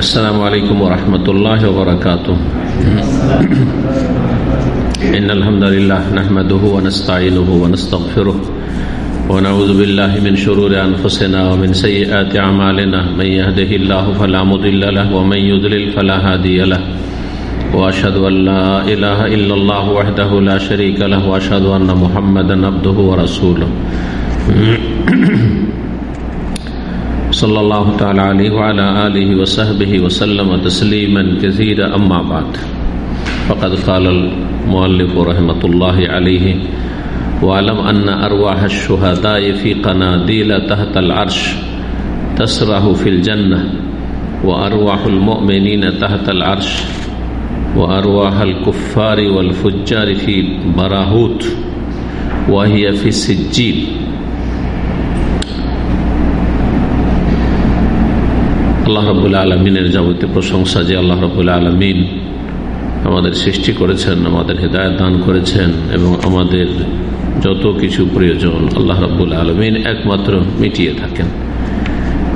السلام عليكم ورحمة الله وبركاته إن الحمد لله نحمده ونستعينه ونستغفره ونعوذ بالله من شرور أنفسنا ومن سيئات أعمالنا من يهده الله فلا مضل له ومن يضلل فلا هادي له۔ وأشهد أن لا إله إلا الله وحده لا شريك له وأشهد أن محمدا عبده ورسوله صلى الله تعالى عليه وعلى آله وصحبه وسلم تسليما كثيرا. أما بعد فقد قال المؤلف رحمة الله عليه واعلم أن أرواح الشهداء في قناديل تحت العرش تسرح في الجنة وأرواح المؤمنين تحت العرش وأرواح الكفار والفجار في براهوت وهي في السجيل আল্লাহ রবুল্লা আলমিনের যাবতীয় প্রশংসা যে আল্লাহ রবুল্লা আলমিন আমাদের সৃষ্টি করেছেন, আমাদের হৃদায়ত দান করেছেন এবং আমাদের যত কিছু প্রয়োজন আল্লাহ রব্বুল আলমিন একমাত্র মিটিয়ে থাকেন।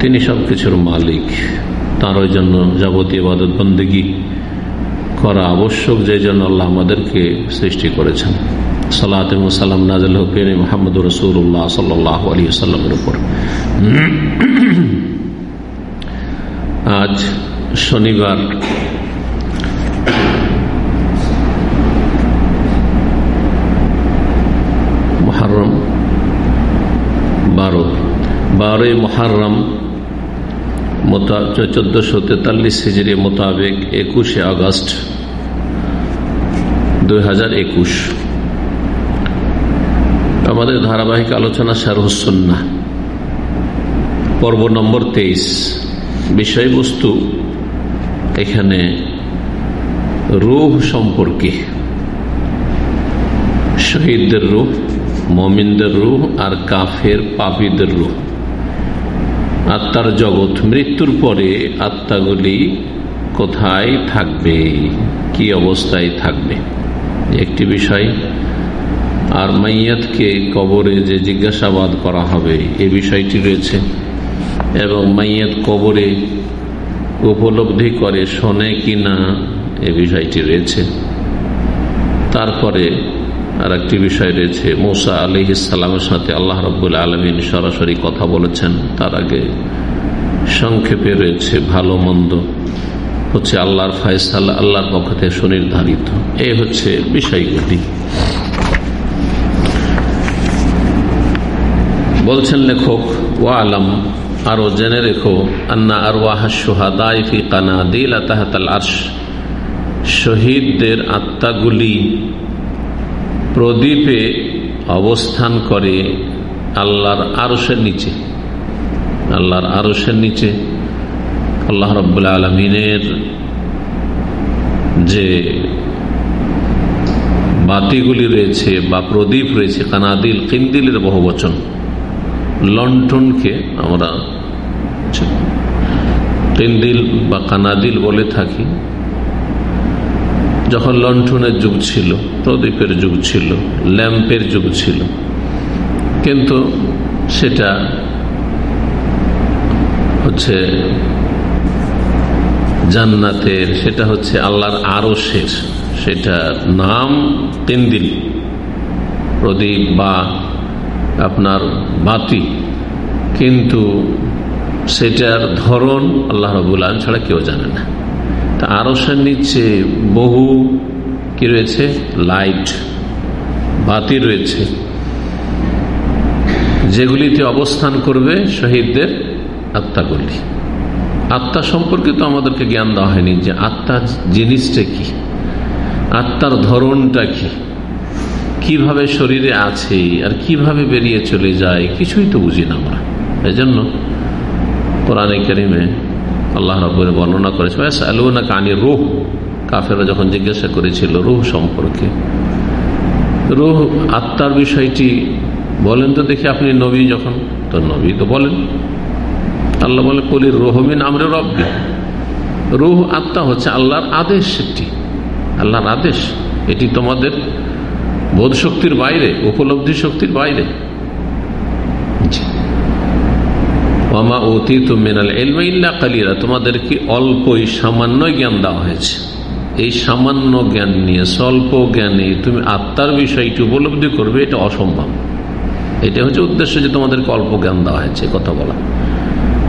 তিনি সব কিছুর মালিক। তার ওই জন্য যাবতীয় বাদত বন্দিগি করা আবশ্যক যে জন্য আল্লাহ আমাদেরকে সৃষ্টি করেছেন। সালাত সালাম নাজল হুকেন মোহাম্মদ রসুল্লাহ সাল্লাহ সাল্লামের উপর। আজ শনিবার। মহারম বারো। বারোই মহারম চোদ্দশো তেতাল্লিশ হিজড়ি মোতাবেক একুশে আগস্ট দুই হাজার একুশ। আমাদের ধারাবাহিক আলোচনা সারহসন্না পর্ব নম্বর তেইশ। বিষয়বস্তু এখানে রুহ সম্পর্কে। শহীদদের রুহ, মমিনদের রুহ আর কাফের পাপীদের রুহ। আত্মার জগৎ, মৃত্যুর পরে আত্মাগুলি কোথায় থাকবে? কি অবস্থায় থাকবে? একটি বিষয়। আর মাইয়াতকে কবরে যে জিজ্ঞাসাবাদ করা হবে, এ বিষয়টি রয়েছে। এবং মাইয়ের কবরে উপলব্ধি করে শোনে কি না এ বিষয়টি রয়েছে। তারপরে আর একটি বিষয় রয়েছে। মৌসা আলি ইসালামের সাথে আল্লাহ রব্বুল আলমিন সরাসরি কথা বলেছেন। তার আগে সংক্ষেপে রয়েছে ভালো মন্দ। হচ্ছে আল্লাহর ফায়সাল আল্লাহর পক্ষ থেকে সুনির্ধারিত। এই হচ্ছে বিষয়গুলি। বলছেন লেখক ও আলম আরও জেনে রেখো, আন্না আর ওয়াহাসি কানা দিল তাহাতাল আর্শ। শহীদদের আত্মাগুলি প্রদীপে অবস্থান করে আল্লাহর আরসের নিচে। আল্লাহর আরসের নিচে। আল্লাহ রব্বুল্লা আলমিনের যে বাতিগুলি রয়েছে বা প্রদীপ রয়েছে, কানাদিল, কিন্দিলের বহু বচন লন্ঠনকে আমরা কিন্দিল বা কানাদিল বলে থাকি। যখন লন্ঠনের যুগ ছিল, প্রদীপের যুগ ছিল, ল্যাম্পের যুগ ছিল, কিন্তু সেটা হচ্ছে জান্নাতের, সেটা হচ্ছে আল্লাহর শেষ সেটার নাম তিনদিল। প্রদীপ বা আপনার বাতি, কিন্তু সেটার ধরন আল্লাহ রবুল আলম ছাড়া কেউ জানে না। তা আরসের নিচে বহু কি রয়েছে? লাইট বাতি রয়েছে। যেগুলিতে অবস্থান করবে শহীদদের আত্মাগুলি আত্মা সম্পর্কে তো আমাদেরকে জ্ঞান দেওয়া হয়নি যে আত্মা জিনিসটা কি, আত্মার ধরনটা কি, কীভাবে শরীরে আছে আর কীভাবে বেরিয়ে চলে যায়, কিছুই তো বুঝি না আমরা। এই জন্য কোরআনে কারিমে আল্লাহ রব্বর বর্ণনা করেছে আলু না কানি রুহ। কাফেরা যখন জিজ্ঞাসা করেছিল, রুহ সম্পর্কে? রুহ আত্মার বিষয়টি বলেন তো দেখি আপনি নবী যখন, তো নবী তো বলেন। আল্লাহ বলে কলির রোহমিন আমরে রব্বি রুহ আত্মা হচ্ছে আল্লাহর আদেশ একটি আল্লাহর আদেশ। এটি তোমাদের বোধ শক্তির বাইরে, উপলব্ধি শক্তির বাইরে। ওমা অতি তুমিনাল এলমা কালিরা তোমাদেরকে অল্পই সামান্য জ্ঞান দেওয়া হয়েছে। এই সামান্য জ্ঞান নিয়ে, স্বল্প জ্ঞানে তুমি আত্মার বিষয়টি উপলব্ধি করবে, এটা অসম্ভব। এটা হচ্ছে উদ্দেশ্য যে তোমাদেরকে অল্প জ্ঞান দেওয়া হয়েছে কথা বলা।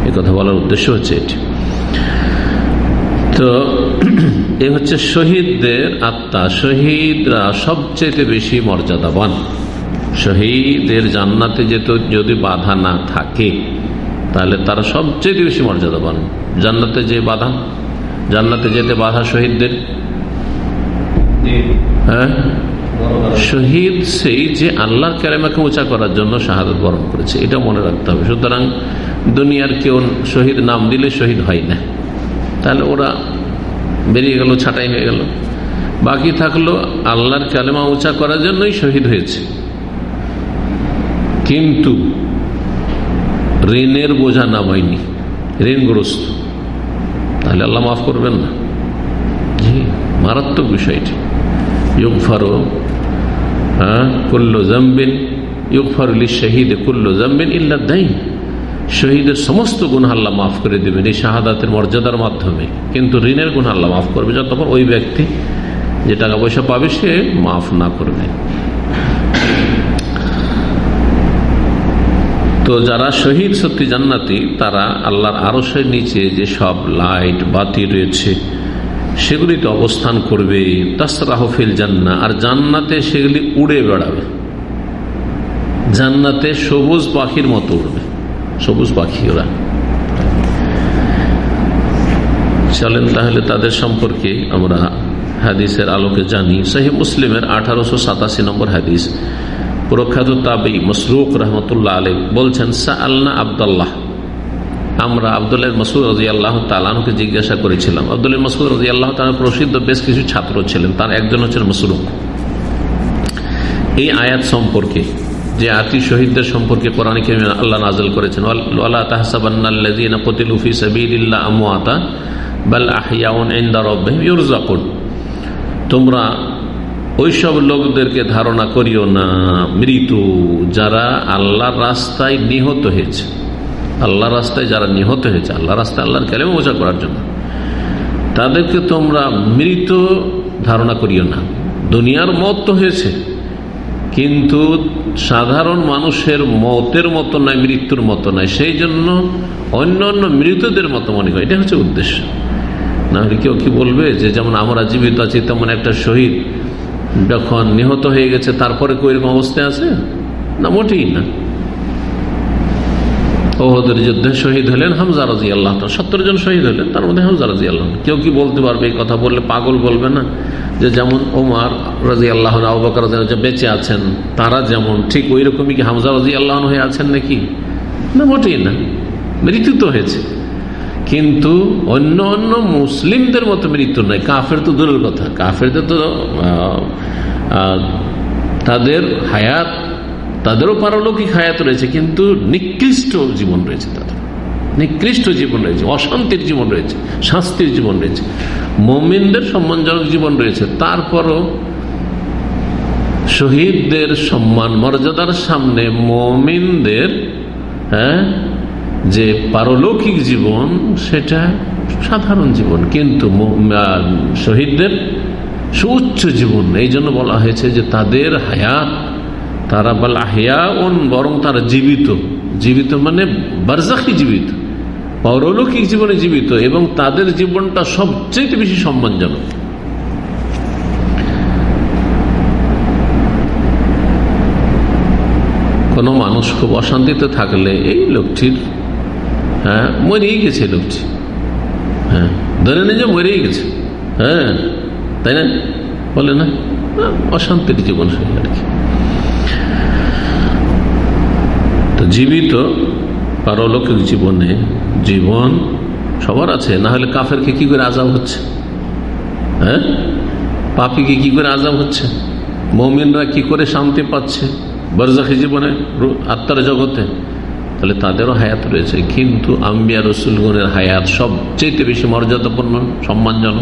এই কথা বলার উদ্দেশ্য হচ্ছে এটি। তো, এ হচ্ছে শহীদদের আত্মা, শহীদরা সবচেয়ে বেশি মর্যাদাবান। শহীদের জান্নাতে যেত যদি বাধা না থাকে। তাহলে তারা সবচেয়ে বেশি মর্যাদাবান জান্নাতে যে বাধা, জান্নাতে যেতে বাধা শহীদদের। হ্যাঁ? শহীদ সেই যে আল্লাহর ক্যালেমাকে উঁচা করার জন্য শাহাদত বরণ করেছে, এটা মনে রাখতে হবে। সুতরাং দুনিয়ার কেউ শহীদ নাম দিলে শহীদ হয় না। তাহলে ওরা বেরিয়ে গেল, ছাটাই হয়ে গেল। বাকি থাকল আল্লাহর কালেমা উঁচা করার জন্যই শহীদ হয়েছে। কিন্তু ঋণের বোঝা নামায়নি, ঋণগ্রস্ত। তাহলে আল্লাহ মাফ করবেন না। জি, মারাত্মক বিষয়টি ইউকফারো হ্যাঁ কুল্লো জাম্বিন ইউকফারুলি শহীদ কুল্লো জাম্বিন ইল্লা দাইন শহীদের সমস্ত গুণ আল্লাহ মাফ করে দেবেন এই শাহাদাতের মর্যাদার মাধ্যমে। কিন্তু ঋণের গুণ আল্লাহ মাফ করবে যতক্ষণ ওই ব্যক্তি যে টাকা পয়সা পাবে সে মাফ না করবে। তো যারা শহীদ সত্যি জান্নাতি, তারা আল্লাহর আরসের নিচে যে সব লাইট, বাতি রয়েছে সেগুলিতে অবস্থান করবে তাসরাহফিল জান্না আর জান্নাতে সেগুলি উড়ে বেড়াবে। জান্নাতে সবুজ পাখির মতো উড়বে। সবুজ পাখি ওরা। চলেন তাহলে তাদের সম্পর্কে আমরা হাদিসের আলোকে জানি। সাহি মুসলিমের আঠারোশো সাতাশি নম্বর হাদিস। প্রখ্যাত মসরুক রহমতুল্লাহ আলী বলছেন আল্লাহ আবদুল্লাহ। আমরা আবদুল্লাহ মসুদ রাজি আল্লাহ তালানকে জিজ্ঞাসা করেছিলাম। আবদুল্লাহ মসুদ রাজি আল্লাহ প্রসিদ্ধ বেশ কিছু ছাত্র ছিলেন, তার একজন হচ্ছেন মসরুক। এই আয়াত সম্পর্কে, যে আতি শহীদদের সম্পর্কে আল্লাহ নাজল করেছেন তোমরা ওইসব লোকদেরকে ধারণা করিও না। মৃত্যু যারা আল্লাহর রাস্তায় নিহত হয়েছে। আল্লাহ রাস্তায় যারা নিহত হয়েছে আল্লাহ রাস্তায় আল্লাহর কেলেমা বোঝা করার জন্য। তাদেরকে তোমরা মৃত ধারণা করিও না। দুনিয়ার মত তো হয়েছে, কিন্তু সাধারণ মানুষের মতের মতো নয়, মৃত্যুর মতো নয়। সেই জন্য অন্য অন্য মৃতদের মতো মনে হয়। এটা হচ্ছে উদ্দেশ্য। না হলে কেউ কি বলবে যে, যেমন আমরা জীবিত আছি, তেমন একটা শহীদ যখন নিহত হয়ে গেছে, তারপরে কই রকম অবস্থায় আছে? না, মোটেই না। ওহদের যুদ্ধে শহীদ হলেন হামজা রাজি আল্লাহ সত্তর জন শহীদ হলেন, তার মধ্যে হামজা রাজি আল্লাহ কেউ কি বলতে পারবে এই কথা বললে? পাগল বলবে না। যে যেমন ওমার রাজি আল্লাহ আবাকর বেঁচে আছেন, তারা যেমন, ঠিক ওই রকমই কি হামজা রাজি আল্লাহ হয়ে আছেন নাকি? না, মোটেই না। মৃত্যু তো হয়েছে। কিন্তু অন্য অন্য মুসলিমদের মতো মৃত্যু নয় কাফের তো দূরের কথা। কাফেরদের তো তাদের হায়াত, তাদেরও পারলৌকিক হায়াত রয়েছে, কিন্তু নিকৃষ্ট জীবন রয়েছে তাদের। নিকৃষ্ট জীবন রয়েছে, অশান্তির জীবন রয়েছে, শাস্তির জীবন রয়েছে, মমিনদের সম্মানজনক জীবন রয়েছে। তারপরও শহীদদের সম্মান, মর্যাদার সামনে মমিনদের হ্যাঁ যে পারলৌকিক জীবন, সেটা সাধারণ জীবন। কিন্তু শহীদদের সুউচ্চ জীবন। এই জন্য বলা হয়েছে যে তাদের হায়াত তারা বল আহিয়াউন বরং তারা জীবিত। জীবিত মানে বারজাকি জীবিত। পৌরলৌকিক জীবনে জীবিত এবং তাদের জীবনটা সবচেয়ে বেশি সম্মানজনক। কোনো মানুষ খুব অশান্তিতে থাকলে এই লোকটির হ্যাঁ মরেই গেছে লোকটি। হ্যাঁ ধরে নিয়ে যে মরেই গেছে। হ্যাঁ তাই না? বলে না, অশান্তির জীবন আর কি। তো জীবিত পারলৌকিক জীবনে জীবন সবার আছে, না হলে কাফেরকে কি করে আজাব হচ্ছে? হ্যাঁ? পাপিকে কি করে আজাব হচ্ছে? মমিনরা কি করে শান্তি পাচ্ছে? বরজাখি জীবনে আত্মার জগতে তাহলে তাদেরও হায়াত রয়েছে। কিন্তু আম্বিয়া রসুলগণের হায়াত সবচেয়ে বেশি মর্যাদাপূর্ণ, সম্মানজনক।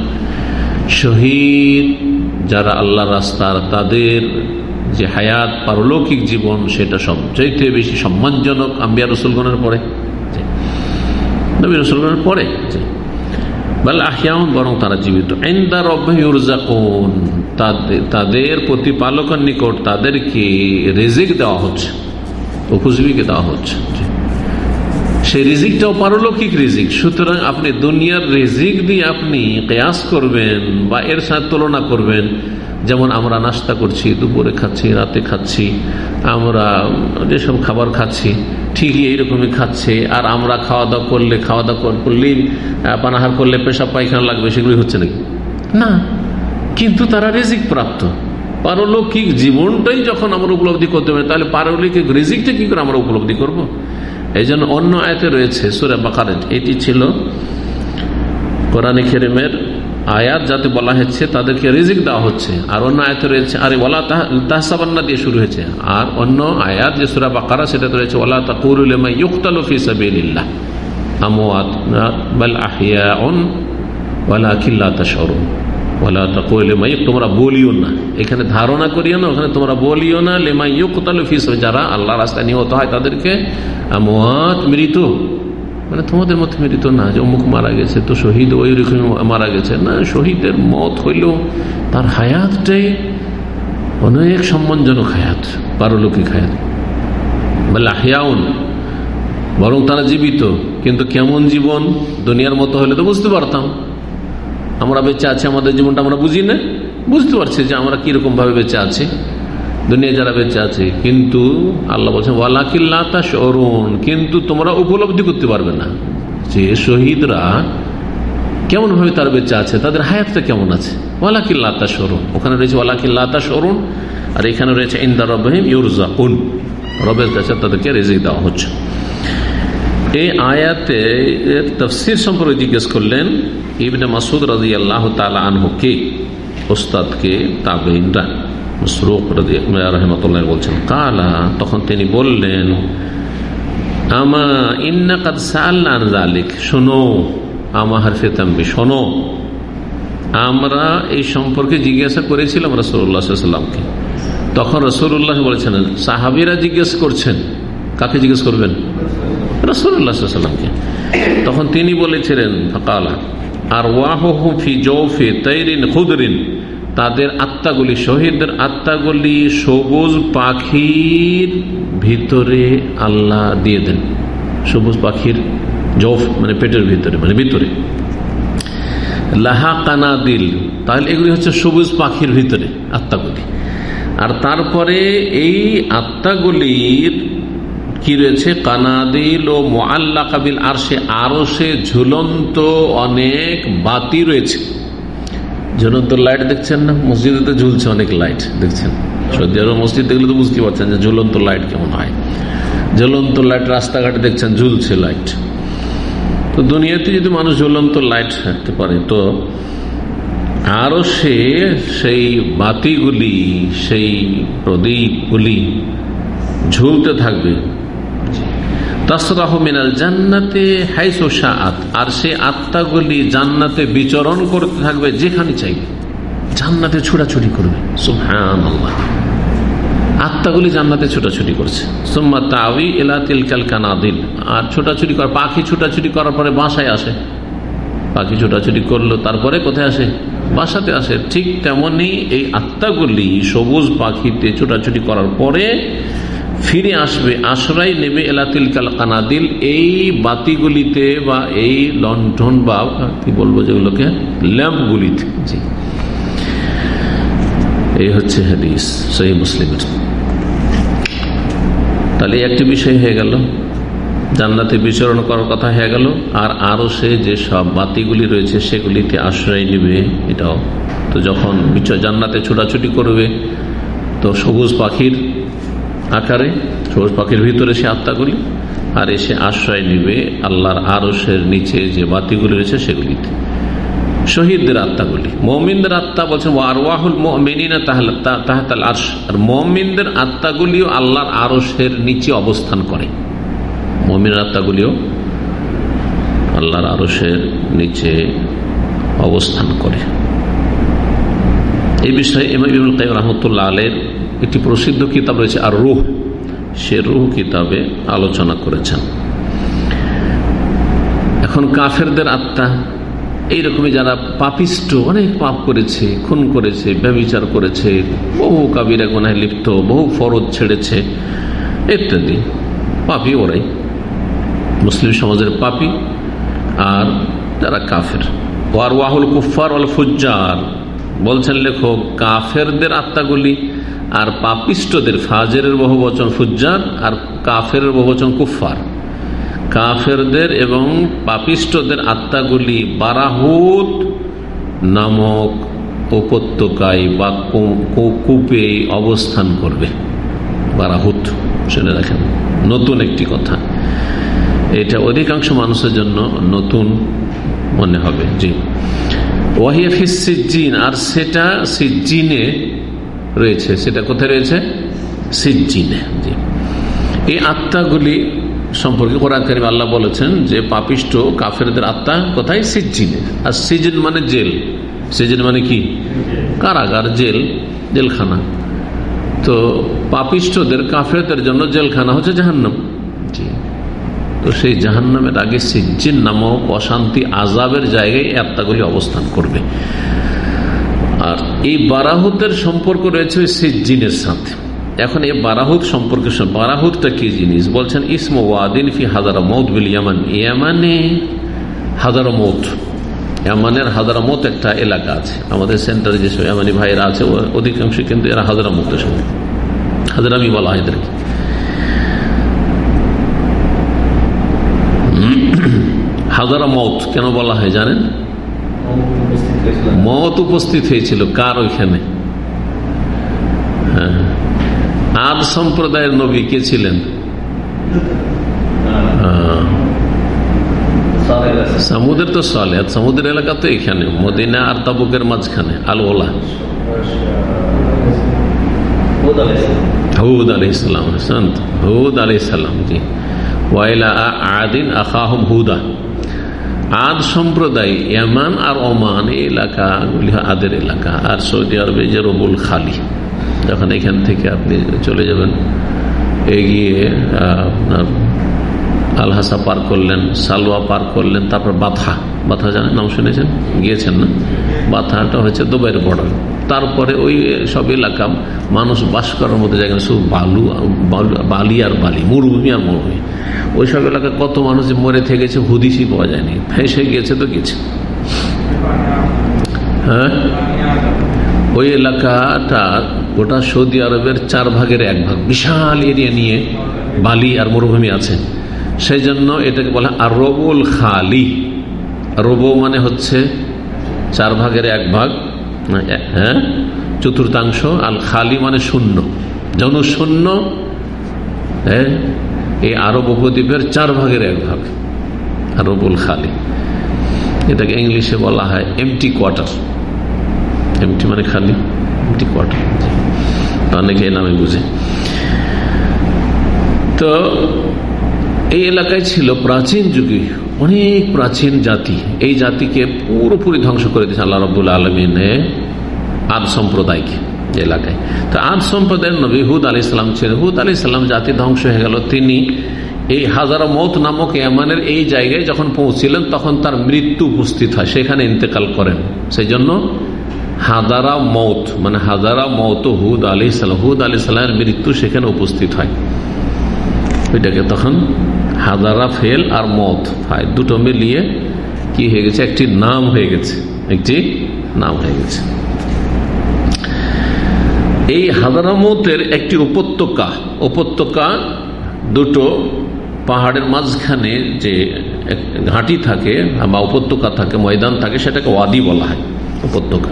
শহীদ যারা আল্লাহ রাস্তার, তাদের যে হায়াত, পারলৌকিক জীবন, সেটা সবচাইতে বেশি সম্মানজনক আম্বিয়া রসুলগণের পরে। নবী রসুলের পরে। বরং তারা জীবিত। তাদের প্রতিপালকের নিকট তাদেরকে রেজিক দেওয়া হচ্ছে। উপজীবিকে দেওয়া হচ্ছে। সেই রিজিকটাও পারলৌকিক রিজিক। সুতরাং আপনি দুনিয়ার রিজিক দিয়ে আপনি কেয়াস করবেন বা এর সাথে তুলনা করবেন। যেমন আমরা নাস্তা করছি দুপুরে খাচ্ছি রাতে খাচ্ছি আমরা যেসব খাবার খাচ্ছি ঠিকই এইরকমই খাচ্ছে। আর আমরা খাওয়া দাওয়া করলে খাওয়া দাওয়া করলেই পানাহার করলে পেশা পায়খানা লাগবে সেগুলি হচ্ছে নাকি? না। কিন্তু তারা রেজিক প্রাপ্ত। পারলৌকিক জীবনটাই যখন আমরা উপলব্ধি করতে পারি, তাহলে পারলৌকিক রিজিকটা কি করে আমরা উপলব্ধি করব। এই জন্য অন্য আয়তে রয়েছে, সুরে বাকারেট এটি ছিল কোরআন খেরেমের আয়াত যাতে বলা হচ্ছে তাদেরকে রিজিক দেওয়া হচ্ছে। আর অন্য আয়াতে রয়েছে, আরে ওলা তাহসাবান্না দিয়ে শুরু হয়েছে। আর অন্য আয়াত যে সুরা বাকারা সেটাতে রয়েছে ওলা তাকুরুলমা ইউক্তালফি সাবিল্লাহ আমওয়াত বাল আহিয়াউন ওয়ালা কিল্লা তাশরুন তাকুলমা তোমরা বলিও না। এখানে ধারণা করিও না, ওখানে তোমরা বলিও না যারা আল্লাহ হয়, তাদেরকে আমওয়াত মৃত। মানে তোমাদের মৃত না, যে অমুক মারা গেছে, তো শহীদ ওই রকম মারা গেছে। না, শহীদের মত হইল তার হায়াতটাই অনেক সম্মানজনক হায়াত, পারলৌকিক হায়াত। বলে আহিয়াউন, বরং তারা জীবিত, কিন্তু কেমন জীবন, দুনিয়ার মতো হলে তো বুঝতে পারতাম। আমরা বেঁচে আছি, আমাদের জীবনটা আমরা বুঝি না বুঝতে পারছি যে আমরা কীরকম ভাবে বেঁচে আছি। দুনিয়া যারা বেঁচে আছে, কিন্তু আল্লাহ বলছেন ওয়ালাকিল্লা তা সরুন কিন্তু তোমরা উপলব্ধি করতে পারবে না যে শহীদরা কেমন ভাবে তার বেঁচে আছে, তাদের হায়াতটা কেমন আছে। ওয়ালাকিল্লা তা সরুন ওখানে রয়েছে ওয়ালাকিল্লা তা সরুন আর এখানে রয়েছে ইন্দা রবহিম ইউরজা উন রবের কাছে তাদেরকে রেজিক দেওয়া হচ্ছে। এই আয়াতে তফসির সম্পর্কে জিজ্ঞেস করলেন, ইবনে মাসুদ রাজি আল্লাহ তালা আনহুকে ওস্তাদকে তাবেইনরা মসরুক বলছেন, কালা। তখন তিনি বললেন, আমা ইন্না শোনো আমা শোনো। আমরা এই সম্পর্কে জিজ্ঞাসা করেছিলাম তখন রসুল্লাহ বলেছেন, সাহাবিরা জিজ্ঞেস করছেন। কাকে জিজ্ঞেস করবেন? রসুল্লাহামকে তখন তিনি বলেছিলেন আর ওয়াহ ফি তৈরিন খুদরিন। তাদের আত্মাগুলি, শহীদদের আত্মাগুলি সবুজ পাখির ভিতরে আল্লাহ দিয়ে দেন। সবুজ পাখির জফ মানে পেটের ভিতরে মানে ভিতরে। লাহা কানাদিল তাহলে এগুলি হচ্ছে সবুজ পাখির ভিতরে আত্মাগুলি। আর তারপরে এই আত্মাগুলির কি রয়েছে? কানাদিল ও মোয়াল্লা কাবিল আর সে আরও সে ঝুলন্ত অনেক বাতি রয়েছে। ঝুলন্ত লাইট দেখছেন না? মসজিদে তো ঝুলছে অনেক লাইট দেখছেন? সৌদি আরব মসজিদ দেখলে তো বুঝতে পারছেন যে ঝুলন্ত লাইট কেমন হয়। ঝুলন্ত লাইট রাস্তাঘাটে দেখছেন ঝুলছে লাইট তো দুনিয়াতে যদি মানুষ ঝুলন্ত লাইট থাকতে পারে, তো আরও সে সেই বাতিগুলি, সেই প্রদীপগুলি ঝুলতে থাকবে। তাসরাহ মিনাল জান্নাতে আর সে আত্মাগুলি জান্নাতে বিচরণ করতে থাকবে যেখানে চাইবে। জান্নাতে ছোটাছুটি করবে। আত্মাগুলি জান্নাতে ছোটাছুটি করছে। সোম্মা তাওই এলা তিলকাল কানাদিল। আর ছোটাছুটি কর পাখি ছোটাছুটি করার পরে বাসায় আসে। পাখি ছোটাছুটি করল, তারপরে কোথায় আসে? বাসাতে আসে। ঠিক তেমনি এই আত্মাগুলি সবুজ পাখিতে ছোটাছুটি করার পরে ফিরে আসবে আশ্রয় নেবে এলাতিল কাল কানাদিল। এই বাতিগুলিতে বা এই লন্ঠন বা কি বলব যেগুলোকে? ল্যাম্পগুলিতে। জি। এই হচ্ছে হাদিস সেই মুসলিমের। তাহলে একটি বিষয় হয়ে গেল। জান্নাতে বিচরণ করার কথা হয়ে গেল। আর আরও সে যে সব বাতিগুলি রয়েছে, সেগুলিতে আশ্রয় নিবে, এটাও। তো যখন জান্নাতে ছোটাছুটি করবে, তো সবুজ পাখির আকারে, সবুজ পাখির ভিতরে সে আত্মাগুলি আর এসে আশ্রয় নিবে আল্লাহর আরসের নিচে যে বাতিগুলি রয়েছে সেগুলিতে। শহীদদের আত্মাগুলি মমিনদের আত্মা বলছেন ওয়ারওয়াহুল মেনিনা তাহাতাল আরশ। আর মমিনদের আত্মাগুলিও আল্লাহর আরসের নিচে অবস্থান করে। মমিনের আত্মাগুলিও আল্লাহর আরসের নিচে অবস্থান করে। এই বিষয়ে রহমতুল্লাহ আলের একটি প্রসিদ্ধ কিতাব রয়েছে, আর রুহ। সে রুহ কিতাবে আলোচনা করেছেন। এখন কাফেরদের আত্মা, এইরকমই যারা পাপিষ্ট, অনেক পাপ করেছে, খুন করেছে ব্যবচার করেছে, বহু কাবিরা গোনায় লিপ্ত, বহু ফরজ ছেড়েছে, ইত্যাদি। পাপি ওরাই। মুসলিম সমাজের পাপি, আর যারা কাফের। ওয়ার ওয়াহুল কুফার ওয়াল ফুজ্জার। বলছেন লেখক, কাফেরদের আত্মাগুলি আর পাপিষ্টদের ফাজের বহু বচন ফুজ্জার, আর কাফের বহু বচন কুফার কাফেরদের এবং পাপিষ্টদের আত্মাগুলি বারাহুত নামক উপত্যকায় বা কূপে অবস্থান করবে। বারাহুত, শুনে রাখেন। নতুন একটি কথা। এটা অধিকাংশ মানুষের জন্য নতুন মনে হবে। জি। ওয়াহিয়াফিস সিজ্জিন, আর সেটা সিজ্জিনে রয়েছে, সেটা কোথায় রয়েছে? সিজ্জিনে। জি। এই আত্মাগুলি সম্পর্কে কোরআন করিম আল্লাহ বলেছেন যে পাপিষ্ট কাফেরদের আত্মা কোথায়? সিজ্জিনে। আর সিজন মানে জেল। সিজন মানে কি? কারাগার, জেল, জেলখানা। তো পাপিষ্টদের কাফেরদের জন্য জেলখানা হচ্ছে জাহান্নাম। তো সেই জাহান্নামের আগে সিজ্জিন নামক অশান্তি আজাবের জায়গায় আত্মাগুলি অবস্থান করবে। আর এই বারাহুতের সম্পর্ক রয়েছে ওই সিজ্জিনের সাথে। এখন এই বারাহুদ সম্পর্কে বারাহুদটা কি জিনিস? বলছেন, ইসম ওয়াদিন ফি হাজারা মৌত বিল ইয়ামান। ইয়ামানে হাজারা মৌত। ইয়ামানের হাজারা মত একটা এলাকা আছে। আমাদের সেন্টারে যেসব ইয়ামানি ভাইয়েরা আছে অধিকাংশ কিন্তু এরা হাজারা মতের সঙ্গে হাজারামি বলা হয় এদেরকে। হাজারা মত কেন বলা হয় জানেন? মত উপস্থিত হয়েছিল কার ওইখানে? হ্যাঁ। আদ সম্প্রদায়ের নবী কে ছিলেন? সামুদের তো সলে সমুদ্রের এলাকা তো এখানে মদিনা আর তাবুকের মাঝখানে আল ওলা হুদ আলি ইসলাম হুদ আলি ইসলাম জি। ওয়াইলা আদিন আখাহম হুদা। আদ সম্প্রদায় এমান আর ওমান, এই এলাকাগুলি আদের এলাকা, আর সৌদি আরবে যে রবুল খালি, যখন এখান থেকে আপনি চলে যাবেন, এগিয়ে আপনার আলহাসা পার করলেন, সালোয়া পার করলেন, তারপর বাথা বাথা জানেন, নাম শুনেছেন? গিয়েছেন না? বাথাটা হচ্ছে দুবাইয়ের বর্ডার তারপরে ওই সব এলাকা মানুষ বাস করার মধ্যে জায়গা শুধু বালু, বালি আর বালি, মরুভূমি আর মরুভূমি। ওই সব এলাকায় কত মানুষ মরে থেকেছে, হুদিসই পাওয়া যায়নি। ফেসে গিয়েছে তো গেছে হ্যাঁ? ওই এলাকাটা গোটা সৌদি আরবের চার ভাগের এক ভাগ। বিশাল এরিয়া নিয়ে বালি আর মরুভূমি আছে। সেই জন্য এটাকে বলা আর রবুল খালি। রবো মানে হচ্ছে চার ভাগের এক ভাগ হ্যাঁ? চতুর্থাংশ, আল খালি মানে শূন্য। জন শূন্য হ্যাঁ? এই আরব উপদ্বীপের চার ভাগের এক ভাগ, আরবুল খালি। এটাকে ইংলিশে বলা হয় এমটি কোয়ার্টার এমটি মানে খালি এমটি কোয়ার্টার অনেকে নামে বুঝে। তো এই এলাকায় ছিল প্রাচীন যুগে অনেক প্রাচীন জাতি। এই জাতিকে পুরোপুরি ধ্বংস করে দিয়েছে আল্লাহ রবুল আলমিনে আদ সম্প্রদায়কে এলাকায়। তো আদ সম্প্রদায়ের নবী হুদ আলি ইসলাম ছিলেন। হুদ আলি ইসলাম জাতি ধ্বংস হয়ে গেল। তিনি এই হাজারা মত নামক এমানের এই জায়গায় যখন পৌঁছিলেন, তখন তার মৃত্যু উপস্থিত হয়। সেখানে ইন্তেকাল করেন। সেই জন্য হাজারা মত মানে হাজারা মত হুদ আলি সাল্লাম হুদ আলি সাল্লামের মৃত্যু সেখানে উপস্থিত হয়। ওইটাকে তখন হাজারা, ফেল আর মত হয়, দুটো মিলিয়ে কি হয়ে গেছে? একটি নাম হয়ে গেছে। একটি নাম হয়ে গেছে। এই হাজারামতের একটি উপত্যকা উপত্যকা দুটো পাহাড়ের মাঝখানে যে ঘাঁটি থাকে বা উপত্যকা থাকে, ময়দান থাকে, সেটাকে ওয়াদি বলা হয়, উপত্যকা।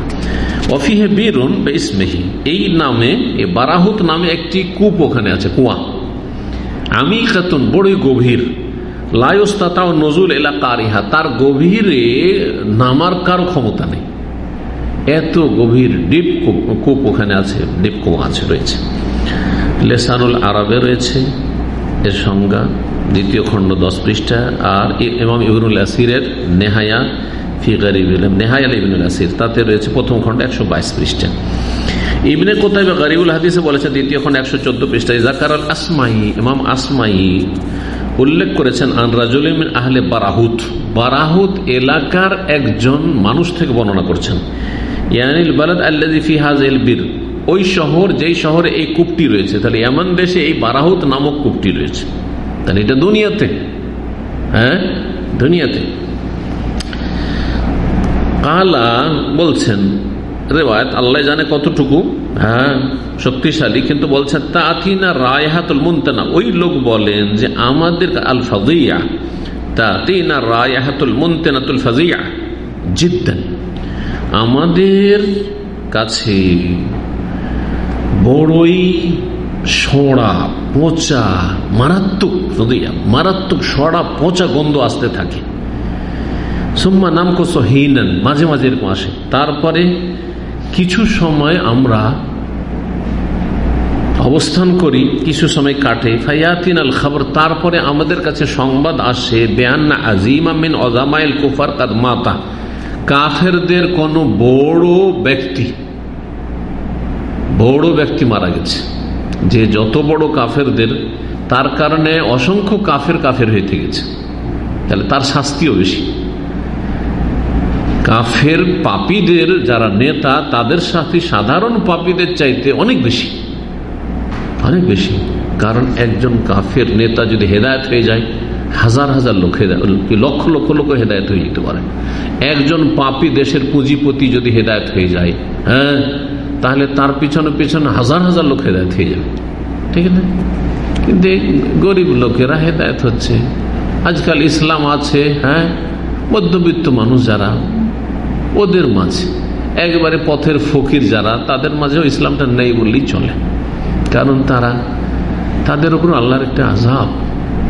অফিহে বীরুন বা ইসমেহি। এই নামে বারাহুত নামে একটি কূপ ওখানে আছে, কুয়া। আমি খাতুন বড়ই গভীর। লায়স্তাতা নজুল এলাকারিহা তার গভীরে নামার কার ক্ষমতা নেই। এত গভীর ডিপ কূপ ওখানে আছে, ডিপ কুয়া আছে, রয়েছে। লেসানুল আরবে রয়েছে, এর সংজ্ঞা, দ্বিতীয় খণ্ড দশ পৃষ্ঠা, আর এমাম ইবনুল আসিরের নেহায়া ফি গরিব নেহায়াল ইবনুল আসির, তাতে রয়েছে প্রথম খণ্ড একশো বাইশ পৃষ্ঠা। ইবনে কোথায় গরিবুল হাদিসে বলেছে, দ্বিতীয় এখন একশো চোদ্দ পৃষ্ঠায় জাকার আল আসমাই ইমাম আসমাই উল্লেখ করেছেন আনরাজুলিমিন আহলে বারাহুত বারাহুত এলাকার একজন মানুষ থেকে বর্ণনা করছেন। ইয়ানিল বালাদ আল্লাদি ফিহাজ এল বীর ওই শহর, যেই শহরে এই কূপটি রয়েছে, তাহলে এমন দেশে এই বারাহুত নামক কূপটি রয়েছে। তাহলে এটা দুনিয়াতে হ্যাঁ? দুনিয়াতে। কালা বলছেন রেওয়ায়ত, আল্লাহ জানে কতটুকু হ্যাঁ শক্তিশালী, কিন্তু বলছেন তাতিনা রায়হাতুল মুন্তানা। ওই লোক বলেন যে, আমাদের আল ফাজিয়া তা তাতিনা রায়হাতুল মুন্তেনাতুল ফাজিয়া, জিদ্দান। আমাদের কাছে বড়ই সড়া, পচা, মারাত্মক ফাজিয়া, মারাত্মক সড়া, পচা গন্ধ আসতে থাকে। সুম্মা নাম কোস হিনান, মাঝে মাঝে এরকম আসে। তারপরে কিছু সময় আমরা অবস্থান করি, কিছু সময় কাটে। ফাইয়াতিন আল খবর, তারপরে আমাদের কাছে সংবাদ আসে বেয়ান্না আজিমা মিন অজামাইল কুফার কাদ মাতা। কাফেরদের কোন বড় ব্যক্তি বড় ব্যক্তি মারা গেছে। যে যত বড় কাফেরদের, তার কারণে অসংখ্য কাফের কাফের হয়ে গেছে। তাহলে তার শাস্তিও বেশি। কাফের পাপীদের যারা নেতা, তাদের সাথে সাধারণ পাপীদের চাইতে অনেক বেশি। অনেক বেশি। কারণ একজন কাফের নেতা যদি হেদায়ত হয়ে যায়, হাজার হাজার লোক লক্ষ লক্ষ লোক হেদায়ত হয়ে যেতে পারে। একজন পাপি দেশের পুঁজিপতি যদি হেদায়ত হয়ে যায় হ্যাঁ তাহলে তার পিছনে পিছনে হাজার হাজার লোক হেদায়ত হয়ে যাবে। ঠিক আছে? কিন্তু গরিব লোকেরা হেদায়ত হচ্ছে। আজকাল ইসলাম আছে হ্যাঁ মধ্যবিত্ত মানুষ যারা ওদের মাঝে। একবারে পথের ফকির যারা, তাদের মাঝেও ইসলামটা নেই বললেই চলে। কারণ তারা, তাদের উপর আল্লাহর একটা আজাব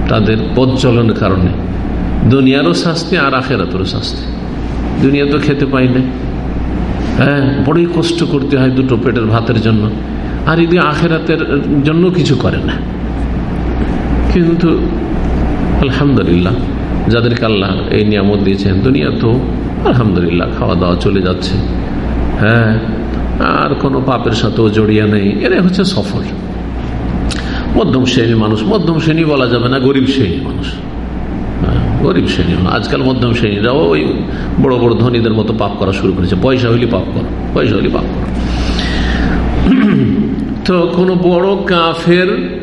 তাদের পথ চলনের কারণে। দুনিয়ারও শাস্তি আর আখেরাতেরও শাস্তি। দুনিয়া তো খেতে পাই না। হ্যাঁ বড়ই কষ্ট করতে হয় দুটো পেটের ভাতের জন্য। আর এদিকে আখেরাতের জন্য কিছু করে না। কিন্তু আলহামদুলিল্লাহ, যাদেরকে আল্লাহ এই নিয়ামত দিয়েছেন, দুনিয়া তো আলহামদুলিল্লাহ খাওয়া দাওয়া চলে যাচ্ছে। হ্যাঁ আর কোনো পাপের সাথেও জড়িয়ে নেই। এরাই হচ্ছে সফল। মধ্যম শ্রেণির মানুষ মধ্যম শ্রেণি বলা যাবে না গরিব শ্রেণির মানুষ। হ্যাঁ, গরিব শ্রেণি আজকাল মধ্যম শ্রেণীরাও ওই বড় বড় ধনীদের মতো পাপ করা শুরু করেছে। পয়সা হইলে পাপ করো পয়সা হইলে পাপ করো। তো কোনো বড় কাফের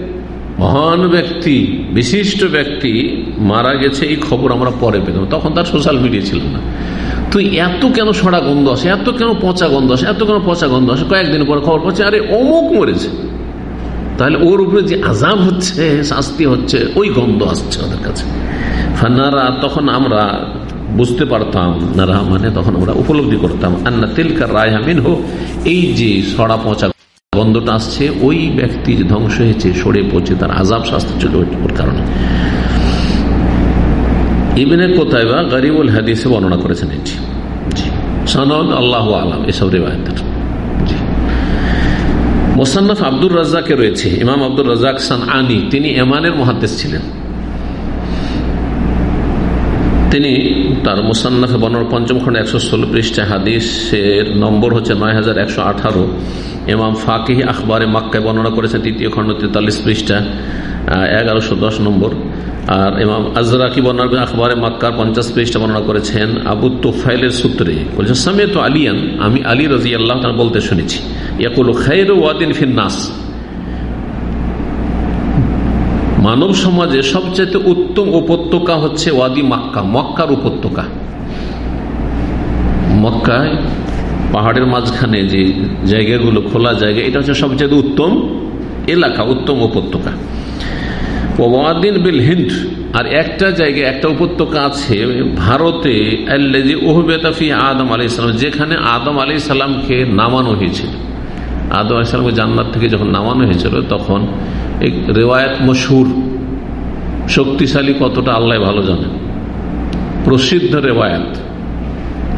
মহান ব্যক্তি বিশিষ্ট ব্যক্তি মারা গেছে এই খবর আমরা পরে পেতাম। তখন তার সোশ্যাল মিডিয়া ছিল না। তুই এত কেন সড়া গন্ধ আসে? এত কেন পচা গন্ধ আসে? এত কেন পচা গন্ধ আসে? কয়েকদিন পর খবর পাচ্ছে, আরে অমুক মরেছে। তাহলে ওর উপরে যে আজাব হচ্ছে, শাস্তি হচ্ছে, ওই গন্ধ আসছে ওদের কাছে। ফান্নারা, তখন আমরা বুঝতে পারতাম নারা মানে তখন আমরা উপলব্ধি করতাম, আন্না তিলকার রায় হামিন হোক এই যে সড়া পচা গন্ধটা আসছে, ওই ব্যক্তি যে ধ্বংস হয়েছে, সরে পড়ছে, তার আজাব শাস্তি চলে ওর কারণে। ইবেনে বা গরিবুল হাদিসে বর্ণনা করেছেন এটি। সনদ আল্লাহ আলাম, এসব রেবায়তের মোসান্নফ আব্দুর রাজাকে রয়েছে, ইমাম আব্দুর রাজাক সান আনি তিনি এমানের মহাদেশ ছিলেন। তিনি তার মুসান্নাফে বর্ণর পঞ্চম খন্ড একশো ষোলো পৃষ্ঠা হাদিসের নম্বর হচ্ছে নয় হাজার একশো আঠারো। এমাম ফাকিহি আখবরে মাক্কায় বর্ণনা করেছেন, তৃতীয় খণ্ড তেতাল্লিশ পৃষ্ঠা এগারোশো দশ নম্বর। আর এমাম আজরাকি বর্ণনা আখবরে মাক্কার পঞ্চাশ পৃষ্ঠা বর্ণনা করেছেন আবু তোফাইলের সূত্রে। বলছেন সামিয়ত আলিয়ান, আমি আলী রাজি আল্লাহ বলতে শুনেছি। ইয়াকুল খাইর ওয়াদিন ফিন্নাস মানব সমাজে সবচেয়ে উত্তম উপত্যকা হচ্ছে ওয়াদি মাক্কা, মক্কার উপত্যকা। মক্কায় পাহাড়ের মাঝখানে যে জায়গাগুলো, খোলা জায়গা, এটা হচ্ছে সবচেয়ে উত্তম এলাকা, উত্তম উপত্যকা। ওয়াদিন বিল হিন্দ, আর একটা জায়গায়, একটা উপত্যকা আছে ভারতে ওহবেতাফি আদম আলি সালাম, যেখানে আদম আলি সালামকে নামানো হয়েছিল। আদম আলি সালামকে জান্নাত থেকে যখন নামানো হয়েছিল, তখন এক রেওয়ায়ত মশুর শক্তিশালী কতটা আল্লাহ ভালো জানেন প্রসিদ্ধ রেওয়ায়ত।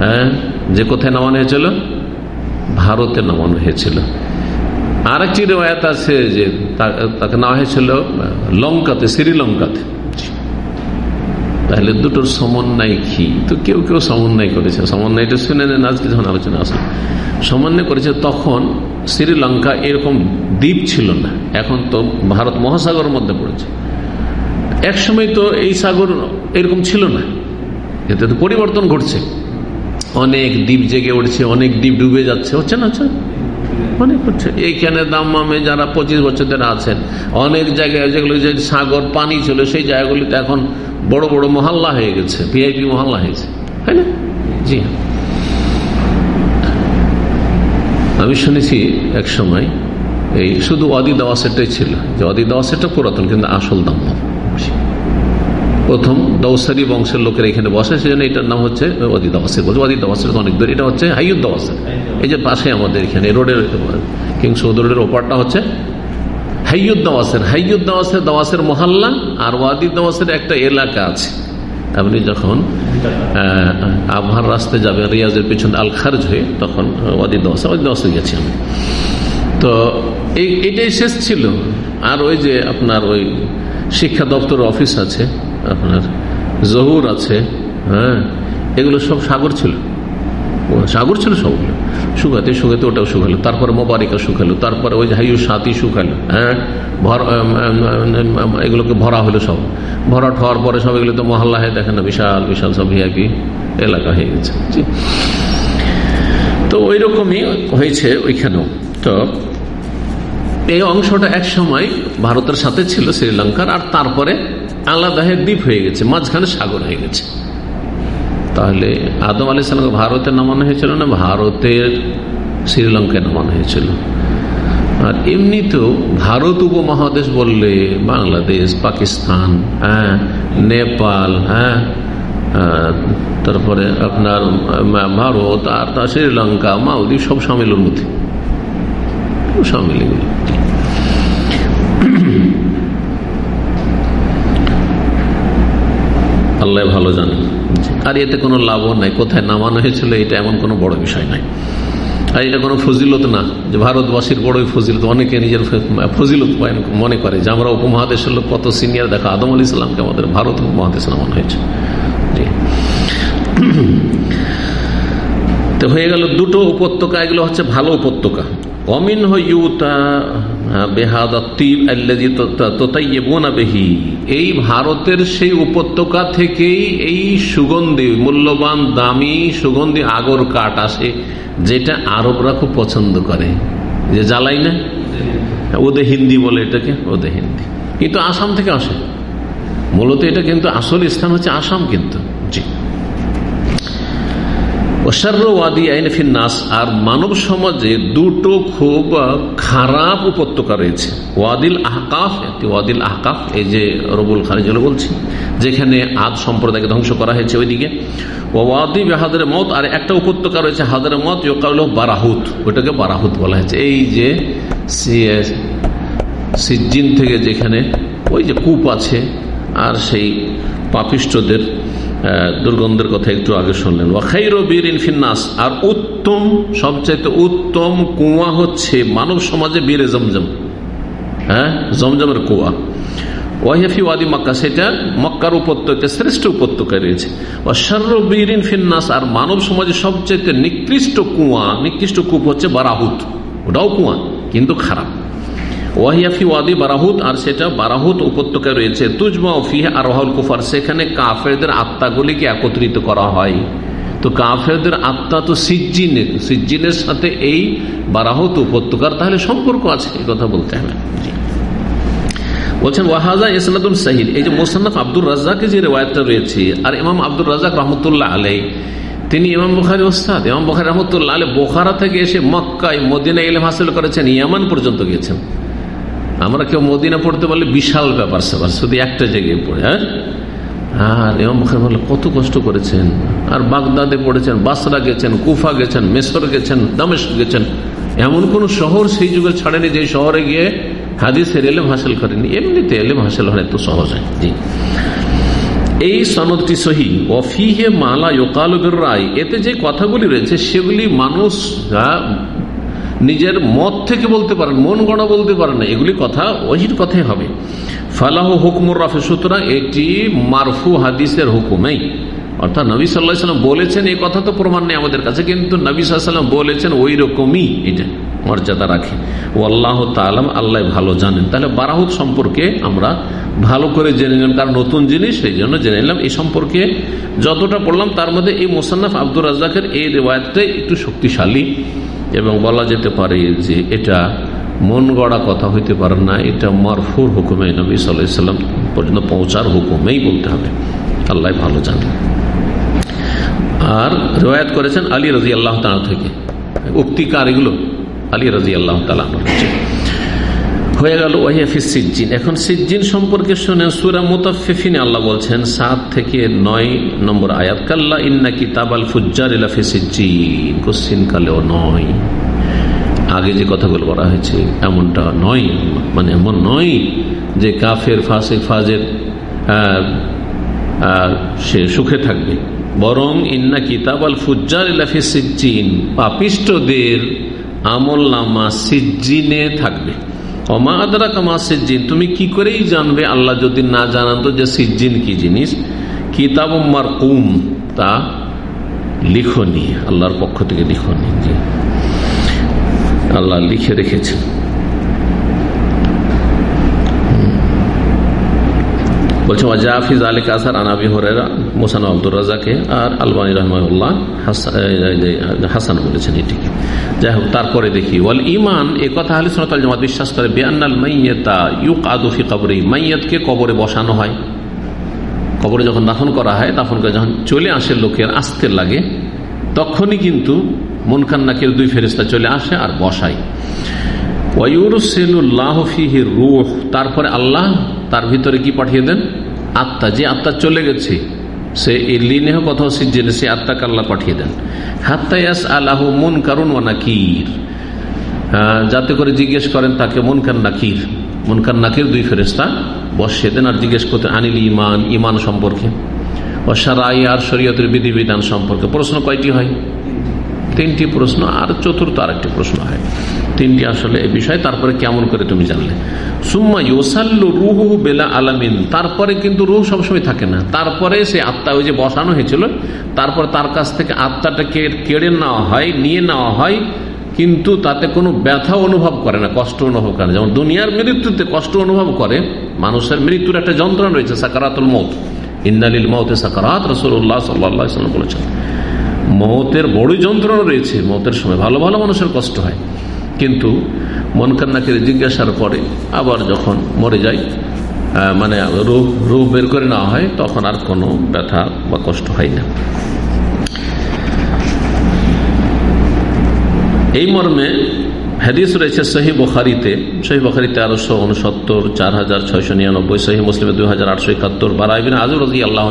হ্যাঁ যে কোথায় নামানো হয়েছিল? ভারতে নামানো হয়েছিল। আর একটি রেওয়ায়ত আছে যে তাকে নেওয়া হয়েছিল লঙ্কাতে, শ্রীলঙ্কাতে। তাহলে দুটোর সমন্বয় কি? তো কেউ কেউ সমন্বয় করেছে। সমন্বয়টা শুনে নেন, আজকে যখন আলোচনা আসলে সমন্বয় করেছে তখন শ্রীলঙ্কা এরকম দ্বীপ ছিল না। এখন তো ভারত মহাসাগরের মধ্যে পড়েছে। একসময় তো এই সাগর এরকম ছিল না। এতে তো পরিবর্তন ঘটছে। অনেক দ্বীপ জেগে উঠছে, অনেক দ্বীপ ডুবে যাচ্ছে। হচ্ছে না, হচ্ছে অনেক হচ্ছে। এইখানে দাম্মামে যারা পঁচিশ বছর ধরে আছেন, অনেক জায়গায় যেগুলো যে সাগর, পানি ছিল, সেই জায়গাগুলিতে এখন বড় বড় মহল্লা হয়ে গেছে, ভিআইপি মহল্লা হয়েছে। তাই না? জি। আমি শুনেছি এক সময়, এই শুধু অদি দাওয়াসেরটাই ছিল, যে অদি দাওয়াসেরটা পুরাতন, কিন্তু আসল দাম প্রথম দৌসারি বংশের লোকের এখানে বসে, সেজন্য এটার নাম হচ্ছে অদি দাওয়াসের বলছে অদি দাওয়াসের অনেক দূর, এটা হচ্ছে হাইয়ুদ দাওয়াসের এই যে পাশে আমাদের এখানে রোডের কিং সৌদ রোডের ওপারটা হচ্ছে হাইয়ুদ দাওয়াসের দাওয়াসের মহল্লা আর ওয়াদি দাওয়াসের একটা এলাকা আছে। আপনি যখন আবহার রাস্তায় যাবেন, রিয়াজের পেছনে আল খারজ হয়ে, তখন ওয়াদি দাওয়াসে ওয়াদি দাওয়াসে গেছি আমি তো এই, এটাই শেষ ছিল। আর ওই যে আপনার ওই শিক্ষা দপ্তর অফিস আছে আপনার জহুর আছে হ্যাঁ? এগুলো সব সাগর ছিল। সাগর ছিল সবগুলো শুকাতে শুকাতে ওটাও শুকালো, তারপরে মোবারিকা শুকালো, তারপরে ওই হাইউ সাথী শুকালো হ্যাঁ? এগুলোকে ভরা হলো সব। ভরাট হওয়ার পরে সব এগুলো তো মহল্লা হয়ে দেখেন না, বিশাল বিশাল সব ভিআইপি এলাকা হয়ে গেছে। তো ওই রকমই হয়েছে ওইখানেও। তো এই অংশটা এক সময় ভারতের সাথে ছিল শ্রীলঙ্কার, আর তারপরে আলাদা হয়ে দ্বীপ হয়ে গেছে, মাঝখানে সাগর হয়ে গেছে। তাহলে আদম আলি সালামকে ভারতে নামানো হয়েছিল না ভারতের শ্রীলঙ্কায় নামানো হয়েছিল? আর এমনিতেও ভারত উপমহাদেশ বললে বাংলাদেশ, পাকিস্তান হ্যাঁ নেপাল হ্যাঁ তারপরে আপনার ভারত আর তা শ্রীলঙ্কা মালদ্বীপ সব সামিলের মধ্যে। সামিল এগুলো। আল্লাহ ভালো জানে। আর এতে কোনো লাভও নাই। কোথায় নামানো হয়েছিল, এটা এমন কোনো বড় বিষয় নাই। আর এটা কোনো ফজিলত না যে ভারতবাসীর বড়ই ফজিলত। অনেকে নিজের ফজিলত মনে করে যে আমরা উপমহাদেশের লোক কত সিনিয়র দেখা, আদম আলী ইসলামকে আমাদের ভারত উপমহাদেশ নামানো হয়েছে। তো হয়ে গেল দুটো উপত্যকা, এগুলো হচ্ছে ভালো উপত্যকা। অমিন বেহি। এই ভারতের সেই উপত্যকা থেকেই এই সুগন্ধি, মূল্যবান, দামি, সুগন্ধি আগর কাঠ আসে, যেটা আরবরা খুব পছন্দ করে। যে জ্বালাই না? ওদের হিন্দি বলে এটাকে ওদের হিন্দি। কিন্তু আসাম থেকে আসে। মূলত এটা কিন্তু আসল স্থান হচ্ছে আসাম কিন্তু। জি। আর মানব সমাজে দুটো খুব খারাপ উপত্যকা রয়েছে। ওয়াদিল আহকাফ, একটি ওয়াদিল আহকাফ, এই যে রবুল খারিজ বলছি, যেখানে আদ সম্প্রদায়কে ধ্বংস করা হয়েছে ওইদিকে। ওয়াদি হাদের মত আর একটা উপত্যকা রয়েছে হাদের মত ইয়োকাল বারাহুত, ওইটাকে বারাহুত বলা হয়েছে। এই যে সিজিন থেকে যেখানে ওই যে কূপ আছে, আর সেই পাপিষ্টদের দুর্গন্ধের কথা একটু আগে শুনলেন। ওয়াখাইর বীর ইনফিনাস আর উত্তম, সবচাইতে উত্তম কুয়া হচ্ছে মানব সমাজে বীরে জমজম। হ্যাঁ? জমজমের কুয়া। ওয়াহিফি ওয়াদি মক্কা। সেটা মক্কার উপত্যকা শ্রেষ্ঠ উপত্যকায় রয়েছে। অশ্বার্র বীর ইনফিনাস আর মানব সমাজে সবচাইতে নিকৃষ্ট কুয়া, নিকৃষ্ট কূপ হচ্ছে বারাহুত। ওটাও কুয়া, কিন্তু খারাপ। ওয়াহিয়াফি ওয়াদি বারাহুত, আর সেটা বারাহুত উপত্যকায় রয়েছে। তুজমা ফিহ আর কুফার, সেখানে কাফেরদের আত্মাগুলিকে একত্রিত করা হয়। তো কাফেরদের আত্মা তো সিজ্জিনের সিজ্জিনের সাথে এই বারাহুত উপত্যকার তাহলে সম্পর্ক আছে, এই কথা বলতে হবে। বলছেন, ওয়াহাজা ইসনাদুল সাহিদ, এই যে মোসান্নফ আব্দুর রাজাকে যে রেওয়ায়তটা রয়েছে, আর ইমাম আব্দুর রাজাক রহমতুল্লাহ আলাই তিনি ইমাম বুখারি ওস্তাদ, ইমাম বুখারি রহমতুল্লাহ আলী বোখারা থেকে এসে মক্কায় মদিনা ইলেম হাসিল করেছেন, ইয়ামান পর্যন্ত গিয়েছেন। আমরা কেউ মদিনা পড়তে পারলে বিশাল ব্যাপার স্যাপার, শুধু একটা জায়গায় পড়ে হ্যাঁ? আর এমন মুখের বললে কত কষ্ট করেছেন। আর বাগদাদে পড়েছেন, বাসরা গেছেন, কুফা গেছেন, মেসর গেছেন দামেশ গেছেন। এমন কোন শহর সেই যুগে ছাড়েনি যে শহরে গিয়ে হাদিসের এলেম হাসিল করেনি। এমনিতে এলেম হাসিল হয় এত সহজ হয়। এই সনদটি সহি। অফিহে মালা ইকালবের রায়। এতে যে কথাগুলি রয়েছে, সেগুলি মানুষ নিজের মত থেকে বলতে পারেন, মন গণা বলতে পারেন না, এগুলি কথা ওহির কথাই হবে। ফালাহ হুকমুর রাফে সুতরাং, এটি মারফু হাদিসের হুকুমেই। অর্থাৎ নবী সাল্লাম বলেছেন এই কথা তো প্রমাণ নেই আমাদের কাছে, কিন্তু নবী সাল্লাম বলেছেন ওই রকমই এটা, মর্যাদা রাখে। ও আল্লাহ তালাম আল্লাহ ভালো জানেন। তাহলে বারাহুদ সম্পর্কে আমরা ভালো করে জেনে নিলাম, কারণ নতুন জিনিস, সেই জন্য জেনে নিলাম, এই সম্পর্কে যতটা পড়লাম, তার মধ্যে এই মোসান্নাফ আব্দুর রাজাকের এই রেওয়ায়তটাই একটু শক্তিশালী। এবং বলা যেতে পারে যে এটা মন গড়া কথা হইতে পারে না, এটা মরফুর হুকুমে নবী সাল্লাম পর্যন্ত পৌঁছার হুকুমেই বলতে হবে। আল্লাহ ভালো জানে। আর রেওয়ায়ত করেছেন আলী রাজি আল্লাহ থেকে। উক্তিকার এগুলো আলী রাজি আল্লাহ তালা হয়ে গেল ওয়াহিয়াফি সিজ্জিন। এখন সিজ্জিন সম্পর্কে শুনে সুরা মুতাফিফিনে আল্লাহ বলছেন, সাত থেকে নয় নম্বর আয়াত, কাল্লা ইন্না কিতাব আল ফুজ্জার ইলাফি কোশ্চিন কালেও নয়। আগে যে কথাগুলো বলা হয়েছে, এমনটা নয় মানে এমন নয় যে কাফের ফাসে ফাজের সে সুখে থাকবে। বরং ইন্না কিতাব আল ফুজ্জার ইলাফি পাপিষ্টদের আমল নামা সিজ্জিনে থাকবে। আদরা সিজ্জিন, তুমি কি করেই জানবে? আল্লাহ যদি না জানান তো যে সিজ্জিন কি জিনিস? কিতাব মার কুম তা লিখনি, আল্লাহর পক্ষ থেকে লিখনি আল্লাহ লিখে রেখেছেন। বলছে ওয়াজাফিজ আলী কাসার আনাবি হরেরা মোসান আব্দুর রাজাকে আর আলবানী রহমাউল্লাহ হাসান বলেছেন এটিকে যাই হোক, তারপরে দেখি, ওয়াল ইমান এ কথা আলী সনাতাল জামাত বিশ্বাস করে বেআনাল মাইয়েতা ইউক আদুফি কবরে মাইয়াতকে কবরে বসানো হয়। কবরে যখন দাফন করা হয় দাফন করে যখন চলে আসে লোকের আসতে লাগে, তখনই কিন্তু মনকান্নাকের দুই ফেরিস্তা চলে আসে আর বসায়। রুহ তারপরে আল্লাহ তার ভিতরে কি পাঠিয়ে দেন? আত্মা, যে আত্মা চলে গেছে, সে লিনেহ কোথাও সিজেনে সে আত্মাকে আল্লাহ পাঠিয়ে দেন। হাত্তায়াস আল্লাহ মন কারণ ও নাকির যাতে করে জিজ্ঞেস করেন তাকে মন মনকান নাকির। মনকান নাকির দুই ফেরেস্তা বসে দেন আর জিজ্ঞেস করতে আনিল ইমান ইমান সম্পর্কে। অসারাই আর শরীয়তের বিধিবিধান সম্পর্কে। প্রশ্ন কয়টি হয়? তিনটি প্রশ্ন আর চতুর্থ আরেকটি প্রশ্ন হয়। তিনটি আসলে এই বিষয়, তারপরে কেমন করে তুমি জানলে। সুম্মা ইউসাল্লু রুহু বেলা আলামিন, তারপরে কিন্তু রুহ সবসময় থাকে না। তারপরে সে আত্মা ওই যে বসানো হয়েছিল, তারপর তার কাছ থেকে আত্মাটাকে কেড়ে নেওয়া হয়, নিয়ে নেওয়া হয়, কিন্তু তাতে কোনো ব্যথা অনুভব করে না, কষ্ট অনুভব করে যেমন দুনিয়ার মৃত্যুতে কষ্ট অনুভব করে, মানুষের মৃত্যুর একটা যন্ত্রণা রয়েছে, সাকারাতুল মত ইন্দালিল মতে সাকারাত রসুল্লাহ সাল্লাম বলেছেন। মতের বড়ই যন্ত্রণা রয়েছে, মতের সময় ভালো ভালো মানুষের কষ্ট হয়। কিন্তু মন কান্নাকে জিজ্ঞাসার পরে আবার যখন মরে যায় মানে রোগ রোগ বের করে নেওয়া হয়, তখন আর কোনো ব্যথা বা কষ্ট হয় না। এই মর্মে হাদিস রয়েছে সহি বখারিতে। সহি বখারিতে তেরোশো উনসত্তর, চার হাজার ছয়শো নিরানব্বই সহি মুসলিমে দুই হাজার আটশো একাত্তর বারাবিন আজব রাজি আল্লাহ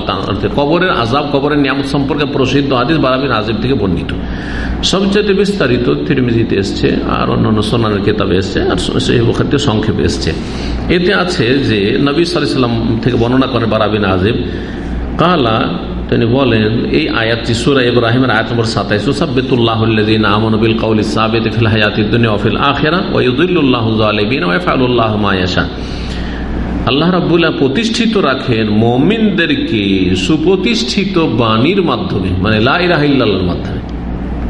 কবরের আজাব কবরের নিয়ামত সম্পর্কে প্রসিদ্ধ হাদিস বারাবিন আজব থেকে বর্ণিত। সবচেয়ে বিস্তারিত তিরমিজিতে এসছে আর অন্যান্য সোনানের কেতাবে এসছে আর সহি বখারিতে সংক্ষেপে এসছে। এতে আছে যে নবী সাল্লাম থেকে বর্ণনা করে বারাবিন আজেব কালা তিনি বলেন, এই আয়াতটি সুরা ইব্রাহিমের আয়াত নম্বর সাতাইশ। সাব্বিতুল্লাহিন আমনবিল কৌল সাবেত ফিল হায়াতি দুনিয়া ফিল আখেরা ওয়ুদুল্লাহ আলবিন ওয়ফাউল্লাহ মায়াশা আল্লাহ রাবুল্লাহ প্রতিষ্ঠিত রাখেন মমিনদেরকে সুপ্রতিষ্ঠিত বাণীর মাধ্যমে মানে লাই রাহিল্লাহর মাধ্যমে।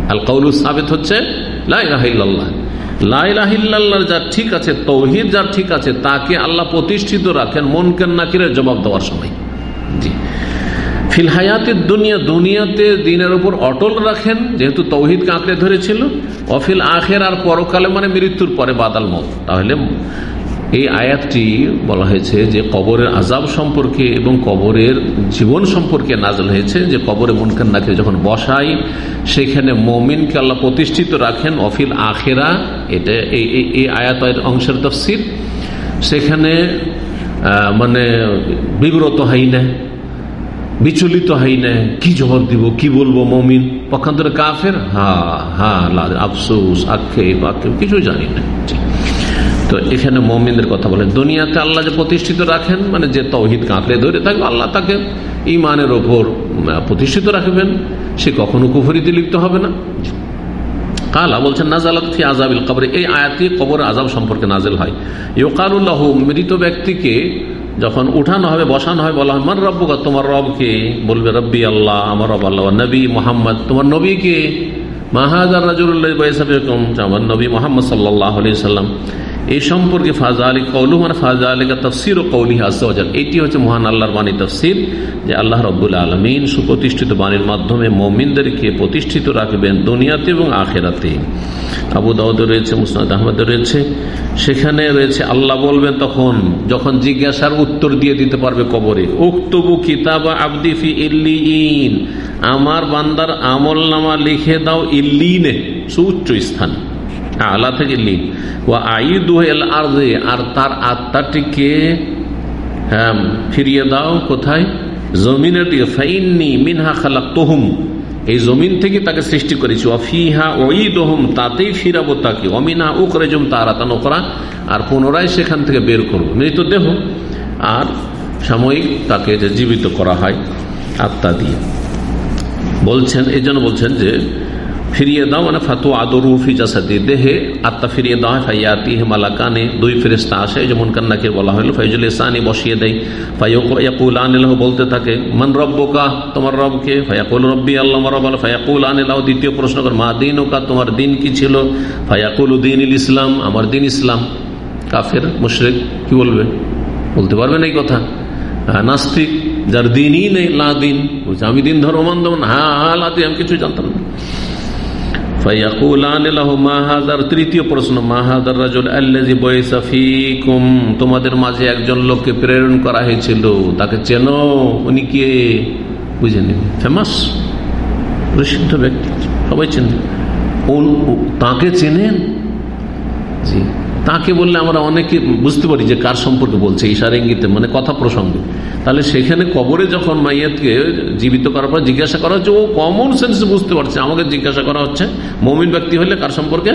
আল কৌল সাবেত হচ্ছে লাই রাহিল্লাহ লাইলাহিল্লাহর যার ঠিক আছে, তৌহিদ যার ঠিক আছে, তাকে আল্লাহ প্রতিষ্ঠিত রাখেন মনকেন নাকিরের জবাব দেওয়ার সময়। জি। ফিল হায়াতের দুনিয়া, দুনিয়াতে দিনের উপর অটল রাখেন, যেহেতু তৌহিদকে আঁকড়ে ধরেছিল। অফিল আখের আর পরকালে মানে মৃত্যুর পরে বাদাল মত। তাহলে এই আয়াতটি বলা হয়েছে যে কবরের আজাব সম্পর্কে এবং কবরের জীবন সম্পর্কে নাজল হয়েছে, যে কবরে মুনকান্নাকে যখন বসাই, সেখানে মমিনকে আল্লাহ প্রতিষ্ঠিত রাখেন, অফিল আখেরা, এটা এই আয়াত অংশের তফসির। সেখানে মানে বিব্রত হয় না। বিচলিত হই না, কি জবাব দিব, কি বলব মমিন? পক্ষান্তরে কাফের? হা হা আফসোস, আক্ষেপ আক্ষেপ কিছু জানি না। তো এখানে মমিনদের কথা বলেন। দুনিয়াতে আল্লাহ যে প্রতিষ্ঠিত রাখেন মানে যে তৌহিদ কাঁকড়ে ধরে থাকবে, আল্লাহ তাকে ইমানের ওপর প্রতিষ্ঠিত রাখবেন। সে কখনো কুফরিতে লিপ্ত হবে না। কালা বলছেন, নাজালাত আজাবিল কবর। এই আয়াতি কবর আজাব সম্পর্কে নাজেল হয়। ইউকারুল্লাহ মৃত ব্যক্তিকে যখন উঠানো হবে, বসানো হবে, বলা হয় মান রব্বুকা? তোমার রবকে বলবে, রব্বি আল্লাহ, আমার রব আল্লাহ নবী মোহাম্মদ, তোমার নবীকে এই সম্পর্কে ফাজা ও কৌলি হচ্ছে মহান বাণী যে আল্লাহ সুপ্রতিষ্ঠিত বাণীর মাধ্যমে মমিনদেরকে প্রতিষ্ঠিত রাখবেন দুনিয়াতে এবং আখেরাতে। আবু দাউদ রয়েছে, মুসনাদ আহমদ রয়েছে। সেখানে রয়েছে, আল্লাহ বলবেন তখন, যখন জিজ্ঞাসার উত্তর দিয়ে দিতে পারবে কবরে, উক্তবু কিতাব আবদিফি ইল্লিন আমার বান্দার আমল নামা লিখে দাও ইল্লিনে, সুউচ্চ স্থান, আলা থেকে লিন ও আইদুহেল আর্জে আর আর তার আত্মাটিকে হ্যাঁ ফিরিয়ে দাও কোথায়? জমিনের দিকে ফাইননি মিনহা খালাক তোহুম এই জমিন থেকে তাকে সৃষ্টি করেছি। অফিহা ওই দোহম তাতেই ফিরাবো তাকে। অমিনা উকরে জম তারা তা নোকরা আর পুনরায় সেখান থেকে বের করব। মৃতদেহ আর সাময়িক তাকে যে জীবিত করা হয় আত্মা দিয়ে। বলছেন, এই জন্য বলছেন যে, ফিরিয়ে দাও মানে ফাতু আদরুফি জাসাদি, দেহে আত্মা ফিরিয়ে হয় ফাইয়াতি মালাকানে, দুই ফেরিস্তা আসে, যেমন কান্নাকে বলা হলো ফাইজুল ইসানি বসিয়ে দেয় ফাইয়াকুল আনিলাহ বলতে থাকে, মান রব্বকা? তোমার রবকে, ফায়াকুল রব্বি আল্লাহ রব আল ফায়াকুল আনিলাহ দ্বিতীয় প্রশ্ন কর, মা দিন ওকা তোমার দিন কি ছিল? ফায়াকুল উদ্দিন ইসলাম। আমার দিন ইসলাম। কাফের, মুশরেক, কি বলবে? বলতে পারবেন এই কথা। নাস্তিক যার দিনই নেই, লা দিন। আমি দিন ধর্ম মানতাম না। হ্যাঁ লাদিন আমি কিছু জানতাম না। তৃতীয় প্রশ্ন তোমাদের মাঝে একজন লোককে প্রেরণ করা হয়েছিল, তাকে চেনো? উনি কে? বুঝে নিন ফেমাস, প্রসিদ্ধ ব্যক্তি, সবাই চেনেন তাকে চেনেন? জি। তাকে বললে আমরা অনেকে বুঝতে পারি যে কার সম্পর্কে বলছে ইশার ইঙ্গিতে মানে কথা প্রসঙ্গে। তাহলে সেখানে কবরে যখন মাইয়াতকে জীবিত করার পর জিজ্ঞাসা করা হচ্ছে, ও কমন সেন্সে বুঝতে পারছে, আমাকে জিজ্ঞাসা করা হচ্ছে, মমিন ব্যক্তি হলে কার সম্পর্কে?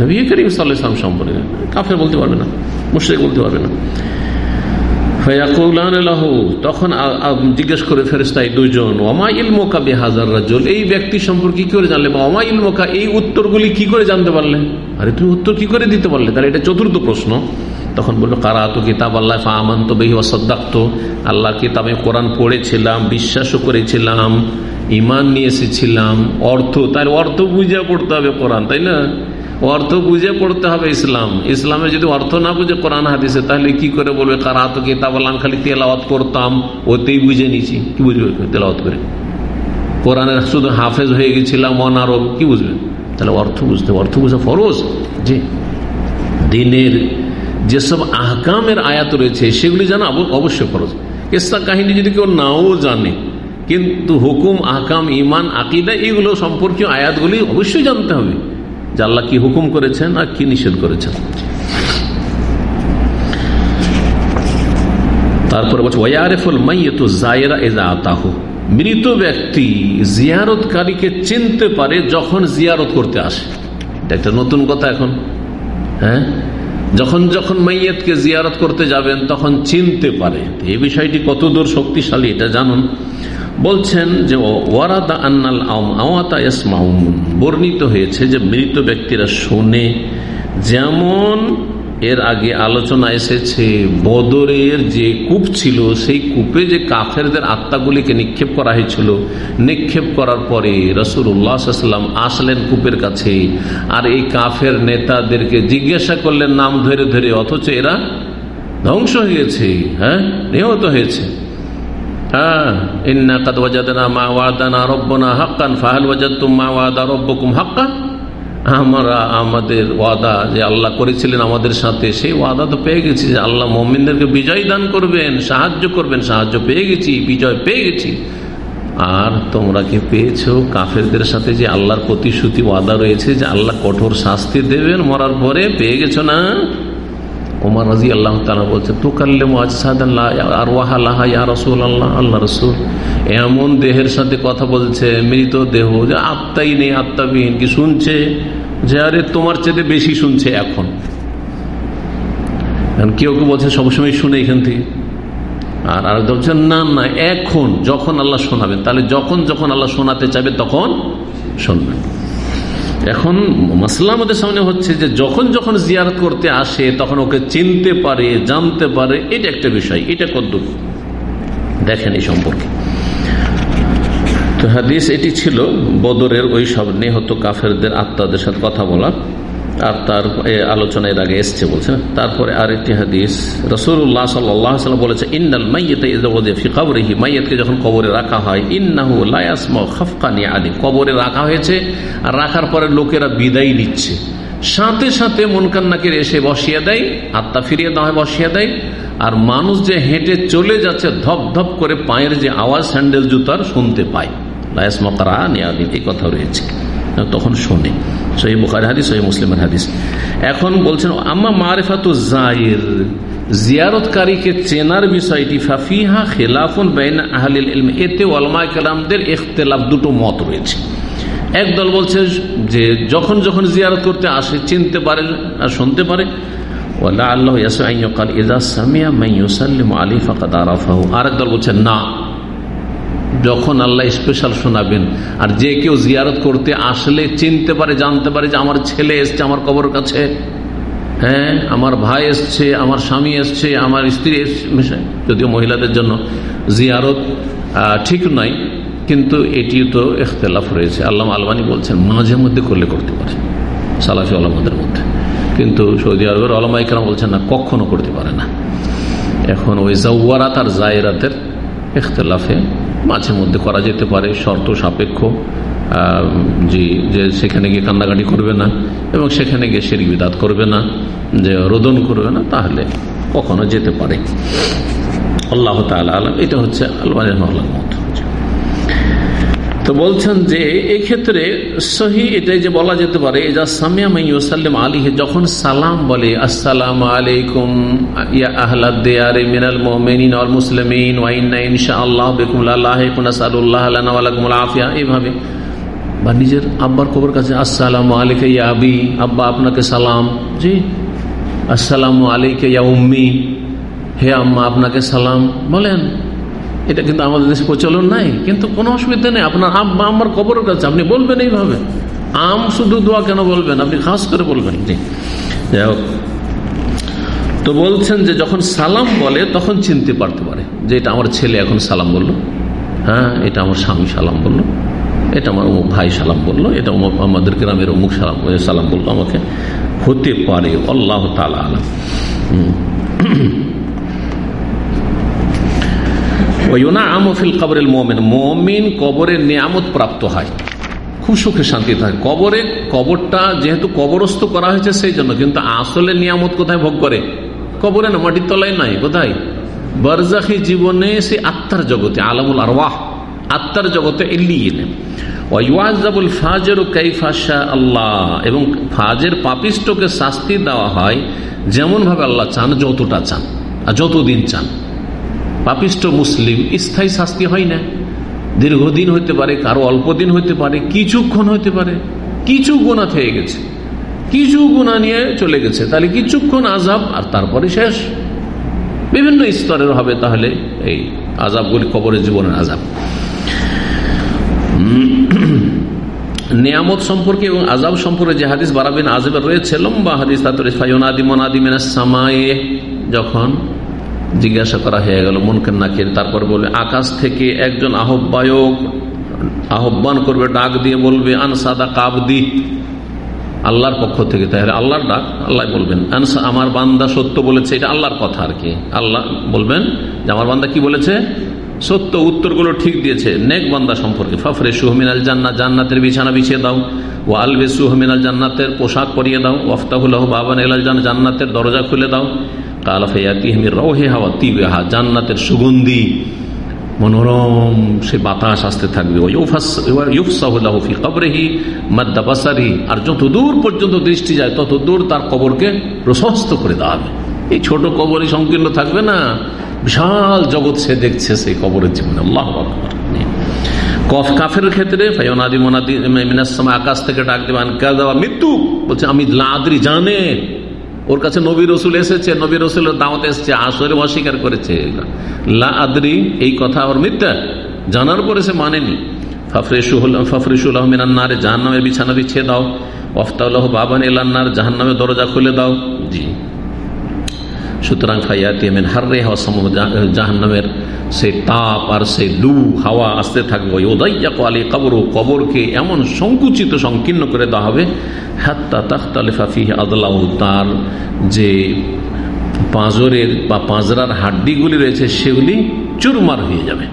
নবী করিম সাল্লাহ ইসলাম সম্পর্কে। কাফের বলতে পারবে না, মুশ্রিক বলতে পারবে না। তখন জিজ্ঞেস করে ফেরেস্তাই দুইজন ওমা ইলমোকা বেহাজার রাজল এই ব্যক্তি সম্পর্কে কি করে জানলে বা ওমা ইলমোকা এই উত্তরগুলি কি করে জানতে পারলে? আরে তুমি উত্তর কি করে দিতে পারলে? তাহলে এটা চতুর্থ প্রশ্ন। তখন বলল কারা তো কিতাব আল্লাহ ফাহমান্ত বেহি অসদ্দাক্ত আল্লাহ কিতাবে কোরআন পড়েছিলাম, বিশ্বাসও করেছিলাম ইমান নিয়ে এসেছিলাম। অর্থ তার অর্থ বুঝে পড়তে হবে কোরআন, তাই না? অর্থ বুঝে পড়তে হবে ইসলাম। ইসলামে যদি অর্থ না বুঝে কোরআন হাদিসে, তাহলে কি করে বলবে কারা তো কিতাব আল্লাহ খালি তেলাওয়াত করতাম। ওতেই বুঝে নিছি। কি বুঝবে তেলাওয়াত করে? কোরআনের শুধু হাফেজ হয়ে গেছিলাম অনারব কি বুঝবে? তাহলে অর্থ বুঝতে অর্থ বুঝে ফরজ? জি। দিনের যেসব আহকামের আয়াত রয়েছে, সেগুলি জানা অবশ্যই ফরজ। কেসা কাহিনী যদি কেউ নাও জানে, কিন্তু হুকুম, আহকাম ইমান আকিদা, এগুলো সম্পর্কীয় আয়াতগুলি অবশ্যই জানতে হবে। আল্লাহ কি হুকুম করেছেন আর কি নিষেধ করেছেন। তারপরে বলছে এজা আতাহু। মৃত ব্যক্তি জিয়ারতকারীকে চিনতে পারে যখন জিয়ারত করতে আসে। একটা নতুন কথা এখন। হ্যাঁ? যখন যখন মাইয়াতকে জিয়ারত করতে যাবেন তখন চিনতে পারে। এই বিষয়টি কতদূর শক্তিশালী এটা জানুন। বলছেন যে ওয়ারাদা আন্নাল আওয়াতা বর্ণিত হয়েছে যে, মৃত ব্যক্তিরা শোনে যেমন এর আগে আলোচনা এসেছে, বদরের যে কূপ ছিল, সেই কূপে যে কাফেরদের আত্মাগুলিকে নিক্ষেপ করা হয়েছিল। নিক্ষেপ করার পরে রসুল্লাহাম আসলেন কূপের কাছে। আর এই কাফের নেতাদেরকে জিজ্ঞাসা করলেন, নাম ধরে ধরে, অথচ এরা ধ্বংস হয়েছে হ্যাঁ? নিহত হয়েছে। হ্যাঁ মা মা ওয়াদা আমরা আমাদের ওয়াদা যে আল্লাহ করেছিলেন আমাদের সাথে, সেই ওয়াদা তো পেয়ে গেছি যে আল্লাহ বিজয় দান করবেন, সাহায্য করবেন, সাহায্য পেয়ে গেছি, বিজয় পেয়ে গেছি। আর তোমরা কি পেয়েছ কাফেরদের সাথে যে আল্লাহর প্রতিশ্রুতি, ওয়াদা রয়েছে যে আল্লাহ কঠোর শাস্তি দেবেন, মরার পরে পেয়ে গেছো না? ওমর রাজি আল্লাহ তালা বলছে তো কাল্লে আর ওয়াহালাহা ইয়া রসুল আল্লাহ আল্লাহ রসুল। এমন দেহের সাথে কথা বলছে, মৃত দেহ, যে আত্মাই নেই আত্মাবিহীন কি শুনছে? যে আরে তোমার চেয়ে বেশি শুনছে এখন। কেউ কেউ বলছে, সবসময় শুনে এখান থেকে। আর আর বলছেন না না, এখন যখন আল্লাহ শোনাবেন, তাহলে যখন যখন আল্লাহ শোনাতে চাইবে, তখন শুনবেন। এখন মাসলা আমাদের সামনে হচ্ছে যে যখন যখন জিয়ারত করতে আসে, তখন ওকে চিনতে পারে, জানতে পারে, এটা একটা বিষয়, এটা কত দেখেন এই সম্পর্কে। তো হাদিস এটি ছিল বদরের ওই সব নেহত কাফেরদের আত্মাদের সাথে কথা বলা আর তার আলোচনা এর আগে এসছে বলছেন তারপরে আরেকটি হাদিস রসুল্লাহ সাল্লাম বলেছে, ইন্নাল মাইয়ি মাইয়তকে যখন কবরে রাখা হয়, ইন্নাহু লায়াসমা খফকানি আদি কবরে রাখা হয়েছে, আর রাখার পরে লোকেরা বিদায় নিচ্ছে। সাথে সাথে মনকান্নাকে এসে বসিয়ে দেয়, আত্মা ফিরিয়ে দেওয়া হয়, বসিয়ে দেয়, আর মানুষ যে হেঁটে চলে যাচ্ছে, ধপ ধপ করে পায়ের যে আওয়াজ, স্যান্ডেল জুতার শুনতে পায়। লায়াস মকরা নিয়াদিন এই কথা রয়েছে। তখন শোনে। সহি বুখারি হাদিস, সহি মুসলিমের হাদিস। এখন বলছেন, আম্মা মারেফাতু জাহির জিয়ারতকারীকে চেনার বিষয়টি ফাফিহা খেলাফুন বেন আহলিল ইলম। এতে ওলমা কালামদের ইখতলাফ দুটো মত রয়েছে। একদল বলছে যে, যখন যখন জিয়ারত করতে আসে, চিনতে পারে আর শুনতে পারে। আল্লাহ আরেক দল বলছে, না। যখন আল্লাহ স্পেশাল শোনাবেন। আর যে কেউ জিয়ারত করতে আসলে চিনতে পারে, জানতে পারে যে আমার ছেলে এসছে, আমার কবর কাছে। হ্যাঁ আমার ভাই এসছে, আমার স্বামী এসছে, আমার স্ত্রী এসছে যদিও মহিলাদের জন্য জিয়ারত ঠিক নয়, কিন্তু এটিও তো এখতলাফ রয়েছে। আল্লাহ আলবানি বলছেন, মাঝে মধ্যে করলে করতে পারে। সালাফি আলমাদের মধ্যে। কিন্তু সৌদি আরবের আলমাইকরাম বলছেন, না, কখনো করতে পারে না। এখন ওই জাওয়ারাত আর জায়রাতের এখতলাফে মাঝে মধ্যে করা যেতে পারে, শর্ত সাপেক্ষ জি, যে সেখানে গিয়ে কান্নাকাটি করবে না এবং সেখানে গিয়ে শেরি বিদাত করবে না, যে রোদন করবে না, তাহলে কখনো যেতে পারে। আল্লাহ তাল আলম, এটা হচ্ছে আলমানের মহলার মত। তো বলছেন যে এই ক্ষেত্রে সহি এটাই যে বলা যেতে পারে যা সামিয়া মাইসাল্লাম আলী যখন সালাম বলে, আসসালাম আলাইকুম ইয়া আহলাদ দেয়ারে মিনাল মোমিনিন আল মুসলিমিন ওয়াইন্না ইনশাআল্লাহ বেকুমুল্লাহ কুনাসাদুল্লাহ আলাইকুমুল আফিয়া এইভাবে। বা নিজের আব্বার খবর কাছে, আসসালাম আলিকে ইয়া আবি আব্বা, আপনাকে সালাম জি, আসসালাম আলিকে ইয়া উম্মি হে আম্মা, আপনাকে সালাম বলেন এটা কিন্তু আমাদের দেশে প্রচলন নাই, কিন্তু কোনো অসুবিধা নেই। আপনার আব্বা আমার কবরের কাছে আপনি বলবেন এইভাবে। আম শুধু দোয়া কেন বলবেন? আপনি খাস করে বলবেন। যাই হোক। তো বলছেন যে যখন সালাম বলে, তখন চিনতে পারতে পারে যে এটা আমার ছেলে এখন সালাম বলল। হ্যাঁ এটা আমার স্বামী সালাম বলল। এটা আমার অমুক ভাই সালাম বলল। এটা আমাদের গ্রামের অমুক সালাম সালাম বলল আমাকে। হতে পারে, আল্লাহ তালা আলাম। মমিন কবরের নিয়ামত প্রাপ্ত হয়। খুব সুখে শান্তি থাকে। কবরে, কবরটা যেহেতু কবরস্থ করা হয়েছে সেই জন্য কিন্তু আসলে নিয়ামত কোথায় ভোগ করে? কবরে না, মাটির তলায় নাই, কোথায়? বরজাখি জীবনে সে আত্মার জগতে, আলামুল আরওয়াহ, আত্মার জগতে এলিয়ে নেন ওয়াইওয়াজাবুল ফাজের ও কাইফাশা আল্লাহ এবং ফাজের পাপিষ্টকে শাস্তি দেওয়া হয়, যেমনভাবে আল্লাহ চান, যতটা চান, আর যতদিন চান। পাপিষ্ট মুসলিম, স্থায়ী শাস্তি হয় না। দীর্ঘদিন হইতে পারে, কারও অল্প দিন হইতে পারে, কিছুক্ষণ হইতে পারে, কিছু গুণা থেকে গেছে। কিছু গুণা নিয়ে চলে গেছে, তাহলে কিছুক্ষণ আজাব আর তারপরে শেষ। বিভিন্ন স্তরের হবে তাহলে এই আজাবগুলি কবরের জীবনের আজাব নিয়ামত সম্পর্কে এবং আজাব সম্পর্কে যে হাদিস বারাবিন আজবের রয়েছে, লম্বা হাদিস তাদের সামায়ে, যখন জিজ্ঞাসা করা হয়ে গেল মনকের নাকির, তারপর বলবে, আকাশ থেকে একজন আহ্বায়ক আহ্বান করবে, ডাক দিয়ে বলবে, আনসাদা কাবদি। আল্লাহর পক্ষ থেকে, তাহলে আল্লাহর ডাক, আল্লাহ বলবেন আমার বান্দা সত্য বলেছে, এটা আল্লাহর কথা আর কি। আল্লাহ বলবেন যে, আমার বান্দা কি বলেছে? সত্য উত্তরগুলো ঠিক দিয়েছে। নেক বান্দা সম্পর্কে। ফাফরে সুহমিনাল জান্নাত জান্নাতের বিছানা বিছিয়ে দাও। ও আলবে সুহমিনাল জান্নাতের পোশাক পরিয়ে দাও। ওফতাহুল্লাহ বাবান এলাল জান্নাতের দরজা খুলে দাও। জান্নাতের সুগন্ধি। মনোরম সে বাতাস আসতে থাকবে। আর যত দূর পর্যন্ত দৃষ্টি যায়, তত দূর তার কবরকে প্রশস্ত করে দেওয়া এই ছোট কবরই সংকীর্ণ থাকবে না। বিশাল জগৎ সে দেখছে সেই কবরের জীবনে। আল্লাহ কফ কাফের ক্ষেত্রে আকাশ থেকে ডাক দেবান দেওয়া মৃত্যু। বলছে, আমি লাদ্রি জানে। ওর কাছে নবী রসুল এসেছে, নবী রসুলের দাওয়াত এসেছে আসরে অস্বীকার করেছে। লা আদরি এই কথা ওর মিথ্যা। জানার পরে সে মানেনি। ফফরিসুল্লাহ মিনান্নারে জাহান নামের বিছানা বিছিয়ে দাও। বাবান এলান্নার জাহান নামের দরজা খুলে দাও। জি। সুতরাং ফাইয়াতি মেন হার রে হাওয়া সম জাহান্নামের সেই তাপ আর সেই লু হাওয়া আসতে থাকবে। ওদাইয়া আলী কবর, কবরকে এমন সংকুচিত, সংকীর্ণ করে দেওয়া হবে, হাত্তা তাখতালিফাফি আদলাউ তার, যে পাঁজরের বা পাঁজরার হাড্ডিগুলি রয়েছে, সেগুলি চুরমার হয়ে যাবে।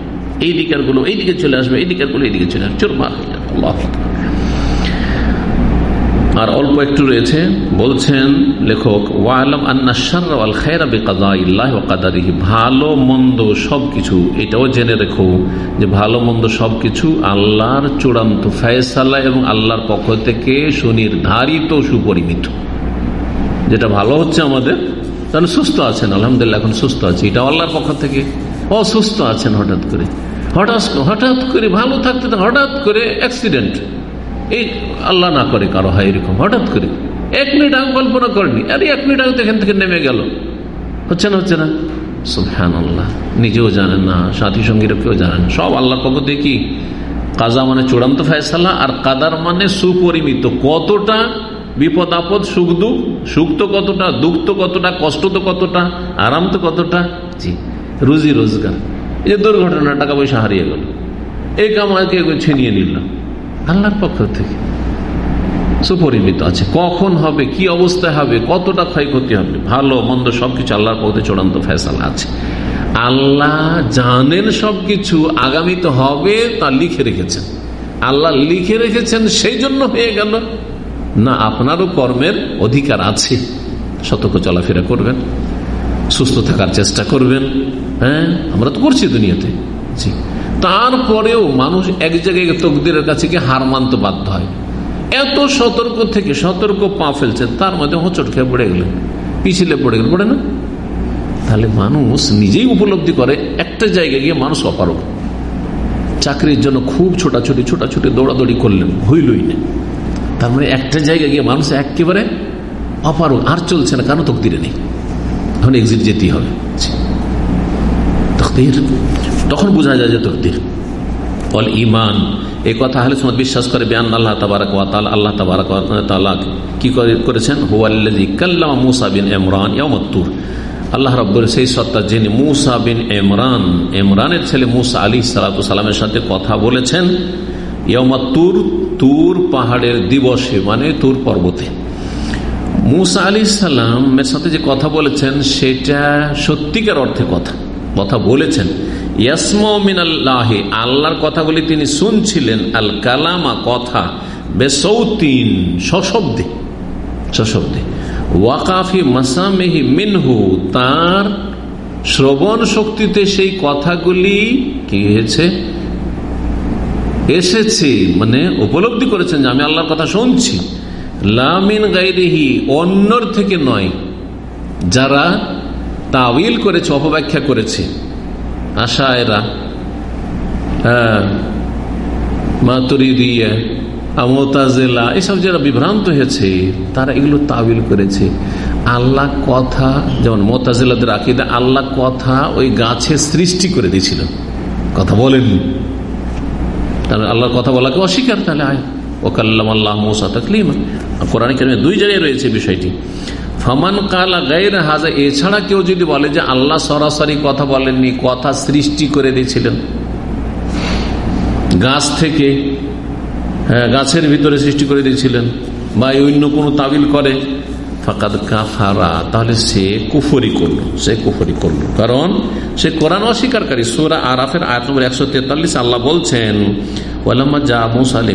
এই দিকেরগুলো এই দিকে চলে আসবে, এই দিকেরগুলো এই দিকে চলে আসবে, চুরমার হয়ে যাবে। আল্লাহ আর অল্প একটু রয়েছে, বলছেন লেখক ভালো, মন্দ সব কিছু এটাও জেনে রেখো যে ভালো, মন্দ সব কিছু আল্লাহর চূড়ান্ত ফয়সালা এবং আল্লাহর পক্ষ থেকে সুনির্ধারিত, সুপরিমিত। যেটা ভালো হচ্ছে আমাদের, তাহলে সুস্থ আছেন, আলহামদুলিল্লাহ এখন সুস্থ আছে। এটা আল্লাহর পক্ষ থেকে। অসুস্থ আছেন হঠাৎ করে। হঠাৎ হঠাৎ করে ভালো থাকতে, হঠাৎ করে অ্যাক্সিডেন্ট এই আল্লাহ না করে কারও হয় এরকম, হঠাৎ করে। এক মিনিট আগে কল্পনা করেনি, আরে এক মিনিট আগে তো এখান থেকে নেমে গেল। হচ্ছে না হচ্ছে না? হ্যান আল্লাহ নিজেও জানেন না সাথী সঙ্গীরা কেউ জানেন সব আল্লাহ পক্ষ কি? কাজা মানে চূড়ান্ত ফয়সালা, আর কাদার মানে সুপরিমিত। কতটা বিপদ আপদ, সুখ দুঃখ, সুখ তো কতটা, দুঃখ তো কতটা, কষ্ট তো কতটা, আরাম তো কতটা? জি, রুজি রোজগার। এই যে দুর্ঘটনা টাকা পয়সা হারিয়ে গেল। এই কামাকে ছিনিয়ে নিলাম আল্লাহর পক্ষ থেকে। সুপরিমিত আছে। কখন হবে, কি অবস্থায় হবে, কতটা ক্ষয়ক্ষতি হবে, ভালো, মন্দ সবকিছু আল্লাহর পক্ষে চূড়ান্ত ফেসালা আছে। আল্লাহ জানেন সবকিছু আগামীতে হবে, তা লিখে রেখেছেন। আল্লাহ লিখে রেখেছেন, সেই জন্য হয়ে গেল। না, আপনারও কর্মের অধিকার আছে। সতর্ক চলাফেরা করবেন। সুস্থ থাকার চেষ্টা করবেন। হ্যাঁ আমরা তো করছি দুনিয়াতে। জি। তারপরেও মানুষ এক জায়গায় তকদিরের কাছে গিয়ে হার মানতে বাধ্য হয়। এত সতর্ক থেকে সতর্ক পা ফেলছে, তার মধ্যে হোঁচট খেয়ে পড়ে গেলেন। পিছিলে পড়ে গেল পড়ে না? তাহলে মানুষ নিজেই উপলব্ধি করে, একটা জায়গায় গিয়ে মানুষ অপারক চাকরির জন্য খুব ছোটাছুটি ছোটাছুটি, দৌড়াদৌড়ি করলেন, হইলই না। তার মানে একটা জায়গায় গিয়ে মানুষ একেবারে অপারক আর চলছে না, কারণ তকদিরে নেই। তখন এক্সিট যেতেই হবে। তকদির। তখন বোঝা যায় যে তকদির। অল ইমান এই কথা হলে সময় বিশ্বাস করে বেআন আল্লাহ তাবারক ওয়াতাল আল্লাহ তাবারক তালা কি করেছেন? হুয়াল্লাজি কাল্লামা মুসা বিন ইমরান ইয়ামত্তুর আল্লাহ রব্বর সেই সত্তা যিনি মুসা বিন ইমরান, ইমরানের ছেলে মুসা আলী সালামের সাথে কথা বলেছেন ইয়মাত্তুর তুর পাহাড়ের দিবসে মানে তুর পর্বতে। মুসা আলী সালামের সাথে যে কথা বলেছেন, সেটা সত্যিকার অর্থে কথা। কথা বলেছেন। ইয়াসমিনাল্লাহে আল্লাহর কথাগুলি তিনি শুনছিলেন। আল কালামা, কথা, বেসৌতিন, সশব্দে সশব্দে। ওয়াকাফি মাসামেহি মিনহু, তার শ্রবণ শক্তিতে সেই কথাগুলি কি হয়েছে? এসেছে মানে উপলব্ধি করেছেন যে আমি আল্লাহর কথা শুনছি। লামিন গাইরিহি অন্যর থেকে নয়। যারা তাবিল করেছে, অপব্যাখ্যা করেছে। আশায়রা হ্যাঁ মাতুরিদিয়া আমতাজেলা এসব যারা বিভ্রান্ত হয়েছে, তারা এগুলো তাবিল করেছে। আল্লাহ কথা, যেমন মোতাজেলাদের আকিদা, আল্লাহ কথা ওই গাছে সৃষ্টি করে দিয়েছিল। কথা বলেননি। তাহলে আল্লাহর কথা বলাকে অস্বীকার, তাহলে আয়। ওকাল্লাম আল্লাহ মোসা তকলিম। কোরআন কেন দুই জায়গায় রয়েছে বিষয়টি। ফমান কালা গাইর হাজা, এছাড়া কেউ যদি বলে যে আল্লাহ সরাসরি কথা বলেননি, কথা সৃষ্টি করে দিয়েছিলেন। গাছ থেকে হ্যাঁ গাছের ভিতরে সৃষ্টি করে দিয়েছিলেন বা অন্য কোনো তাবিল করে। ফাকাদ কাফারা, তাহলে সে কুফরি করল, সে কুফরি করল। কারণ সে কোরআন অস্বীকারী। সুরা আরাফের আয়াত নম্বর একশো তেতাল্লিশ আল্লাহ বলছেন ওয়ালাম্মা মুসা আলী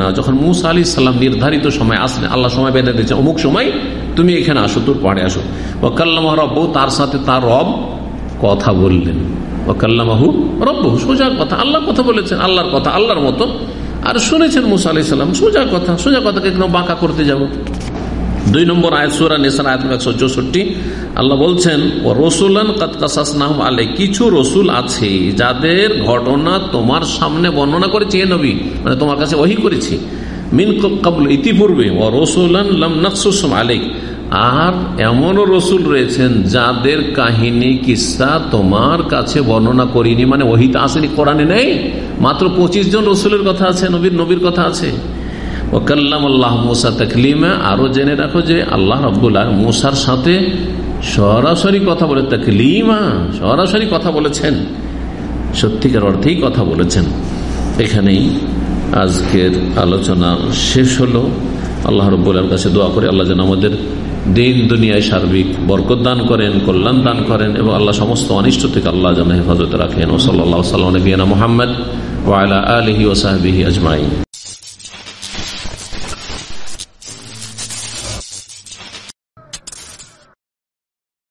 না, যখন মুসা আলী সাল্লাম নির্ধারিত সময় আসলেন, আল্লাহ সময় বেঁধে দিয়েছে অমুক সময় তুমি এখানে আসো, তোর পাহাড়ে আসো। ওকাল্লাম রব্ব, তার সাথে তার রব কথা বললেন। ওকাল্লামাহু রব্ব, সোজা কথা, আল্লাহ কথা বলেছেন, আল্লাহর কথা, আল্লাহর মতো। আর শুনেছেন মুসা আলি সাল্লাম সোজা কথা, সোজা কথাকে কেন বাঁকা করতে যাব? দুই নম্বর আয়াত, সুরা নেশার আয়াত একশো চৌষট্টি। আল্লাহ বলছেন ও রসুলান আলে কিছু রসুল আছে যাদের ঘটনা তোমার সামনে বর্ণনা করেছি, এ নবী মানে তোমার কাছে ওহি করেছি। মিন কাবল, ইতিপূর্বে ও নাকসুসম আলেক আর এমনও রসুল রয়েছেন, যাদের কাহিনী, কিসা তোমার কাছে বর্ণনা করিনি। মানে ওহিতে আসেনি, কোরআনে নেই। মাত্র পঁচিশ জন রসুলের কথা আছে, নবীর নবীর কথা আছে। ওকাল্লাম আল্লাহ মুসা তকলিমে আরও জেনে রাখো যে আল্লাহ রব্বুল্লাহ মুসার সাথে সরাসরি কথা বলে, তকলিমা, সরাসরি কথা বলেছেন। সত্যিকার অর্থেই কথা বলেছেন। এখানেই আজকের আলোচনা শেষ হলো। আল্লাহ রব্বুল্লার কাছে দোয়া করে, আল্লাহ যেন আমাদের দিন দুনিয়ায় সার্বিক বরকত দান করেন, কল্যাণ দান করেন এবং আল্লাহ সমস্ত অনিষ্ট থেকে আল্লাহ যেন হেফাজত রাখেন। ও সাল্লাহ সাল্লাম নবীনা মোহাম্মদ ওয়ালা আলহি ওসাহবিহি আজমাই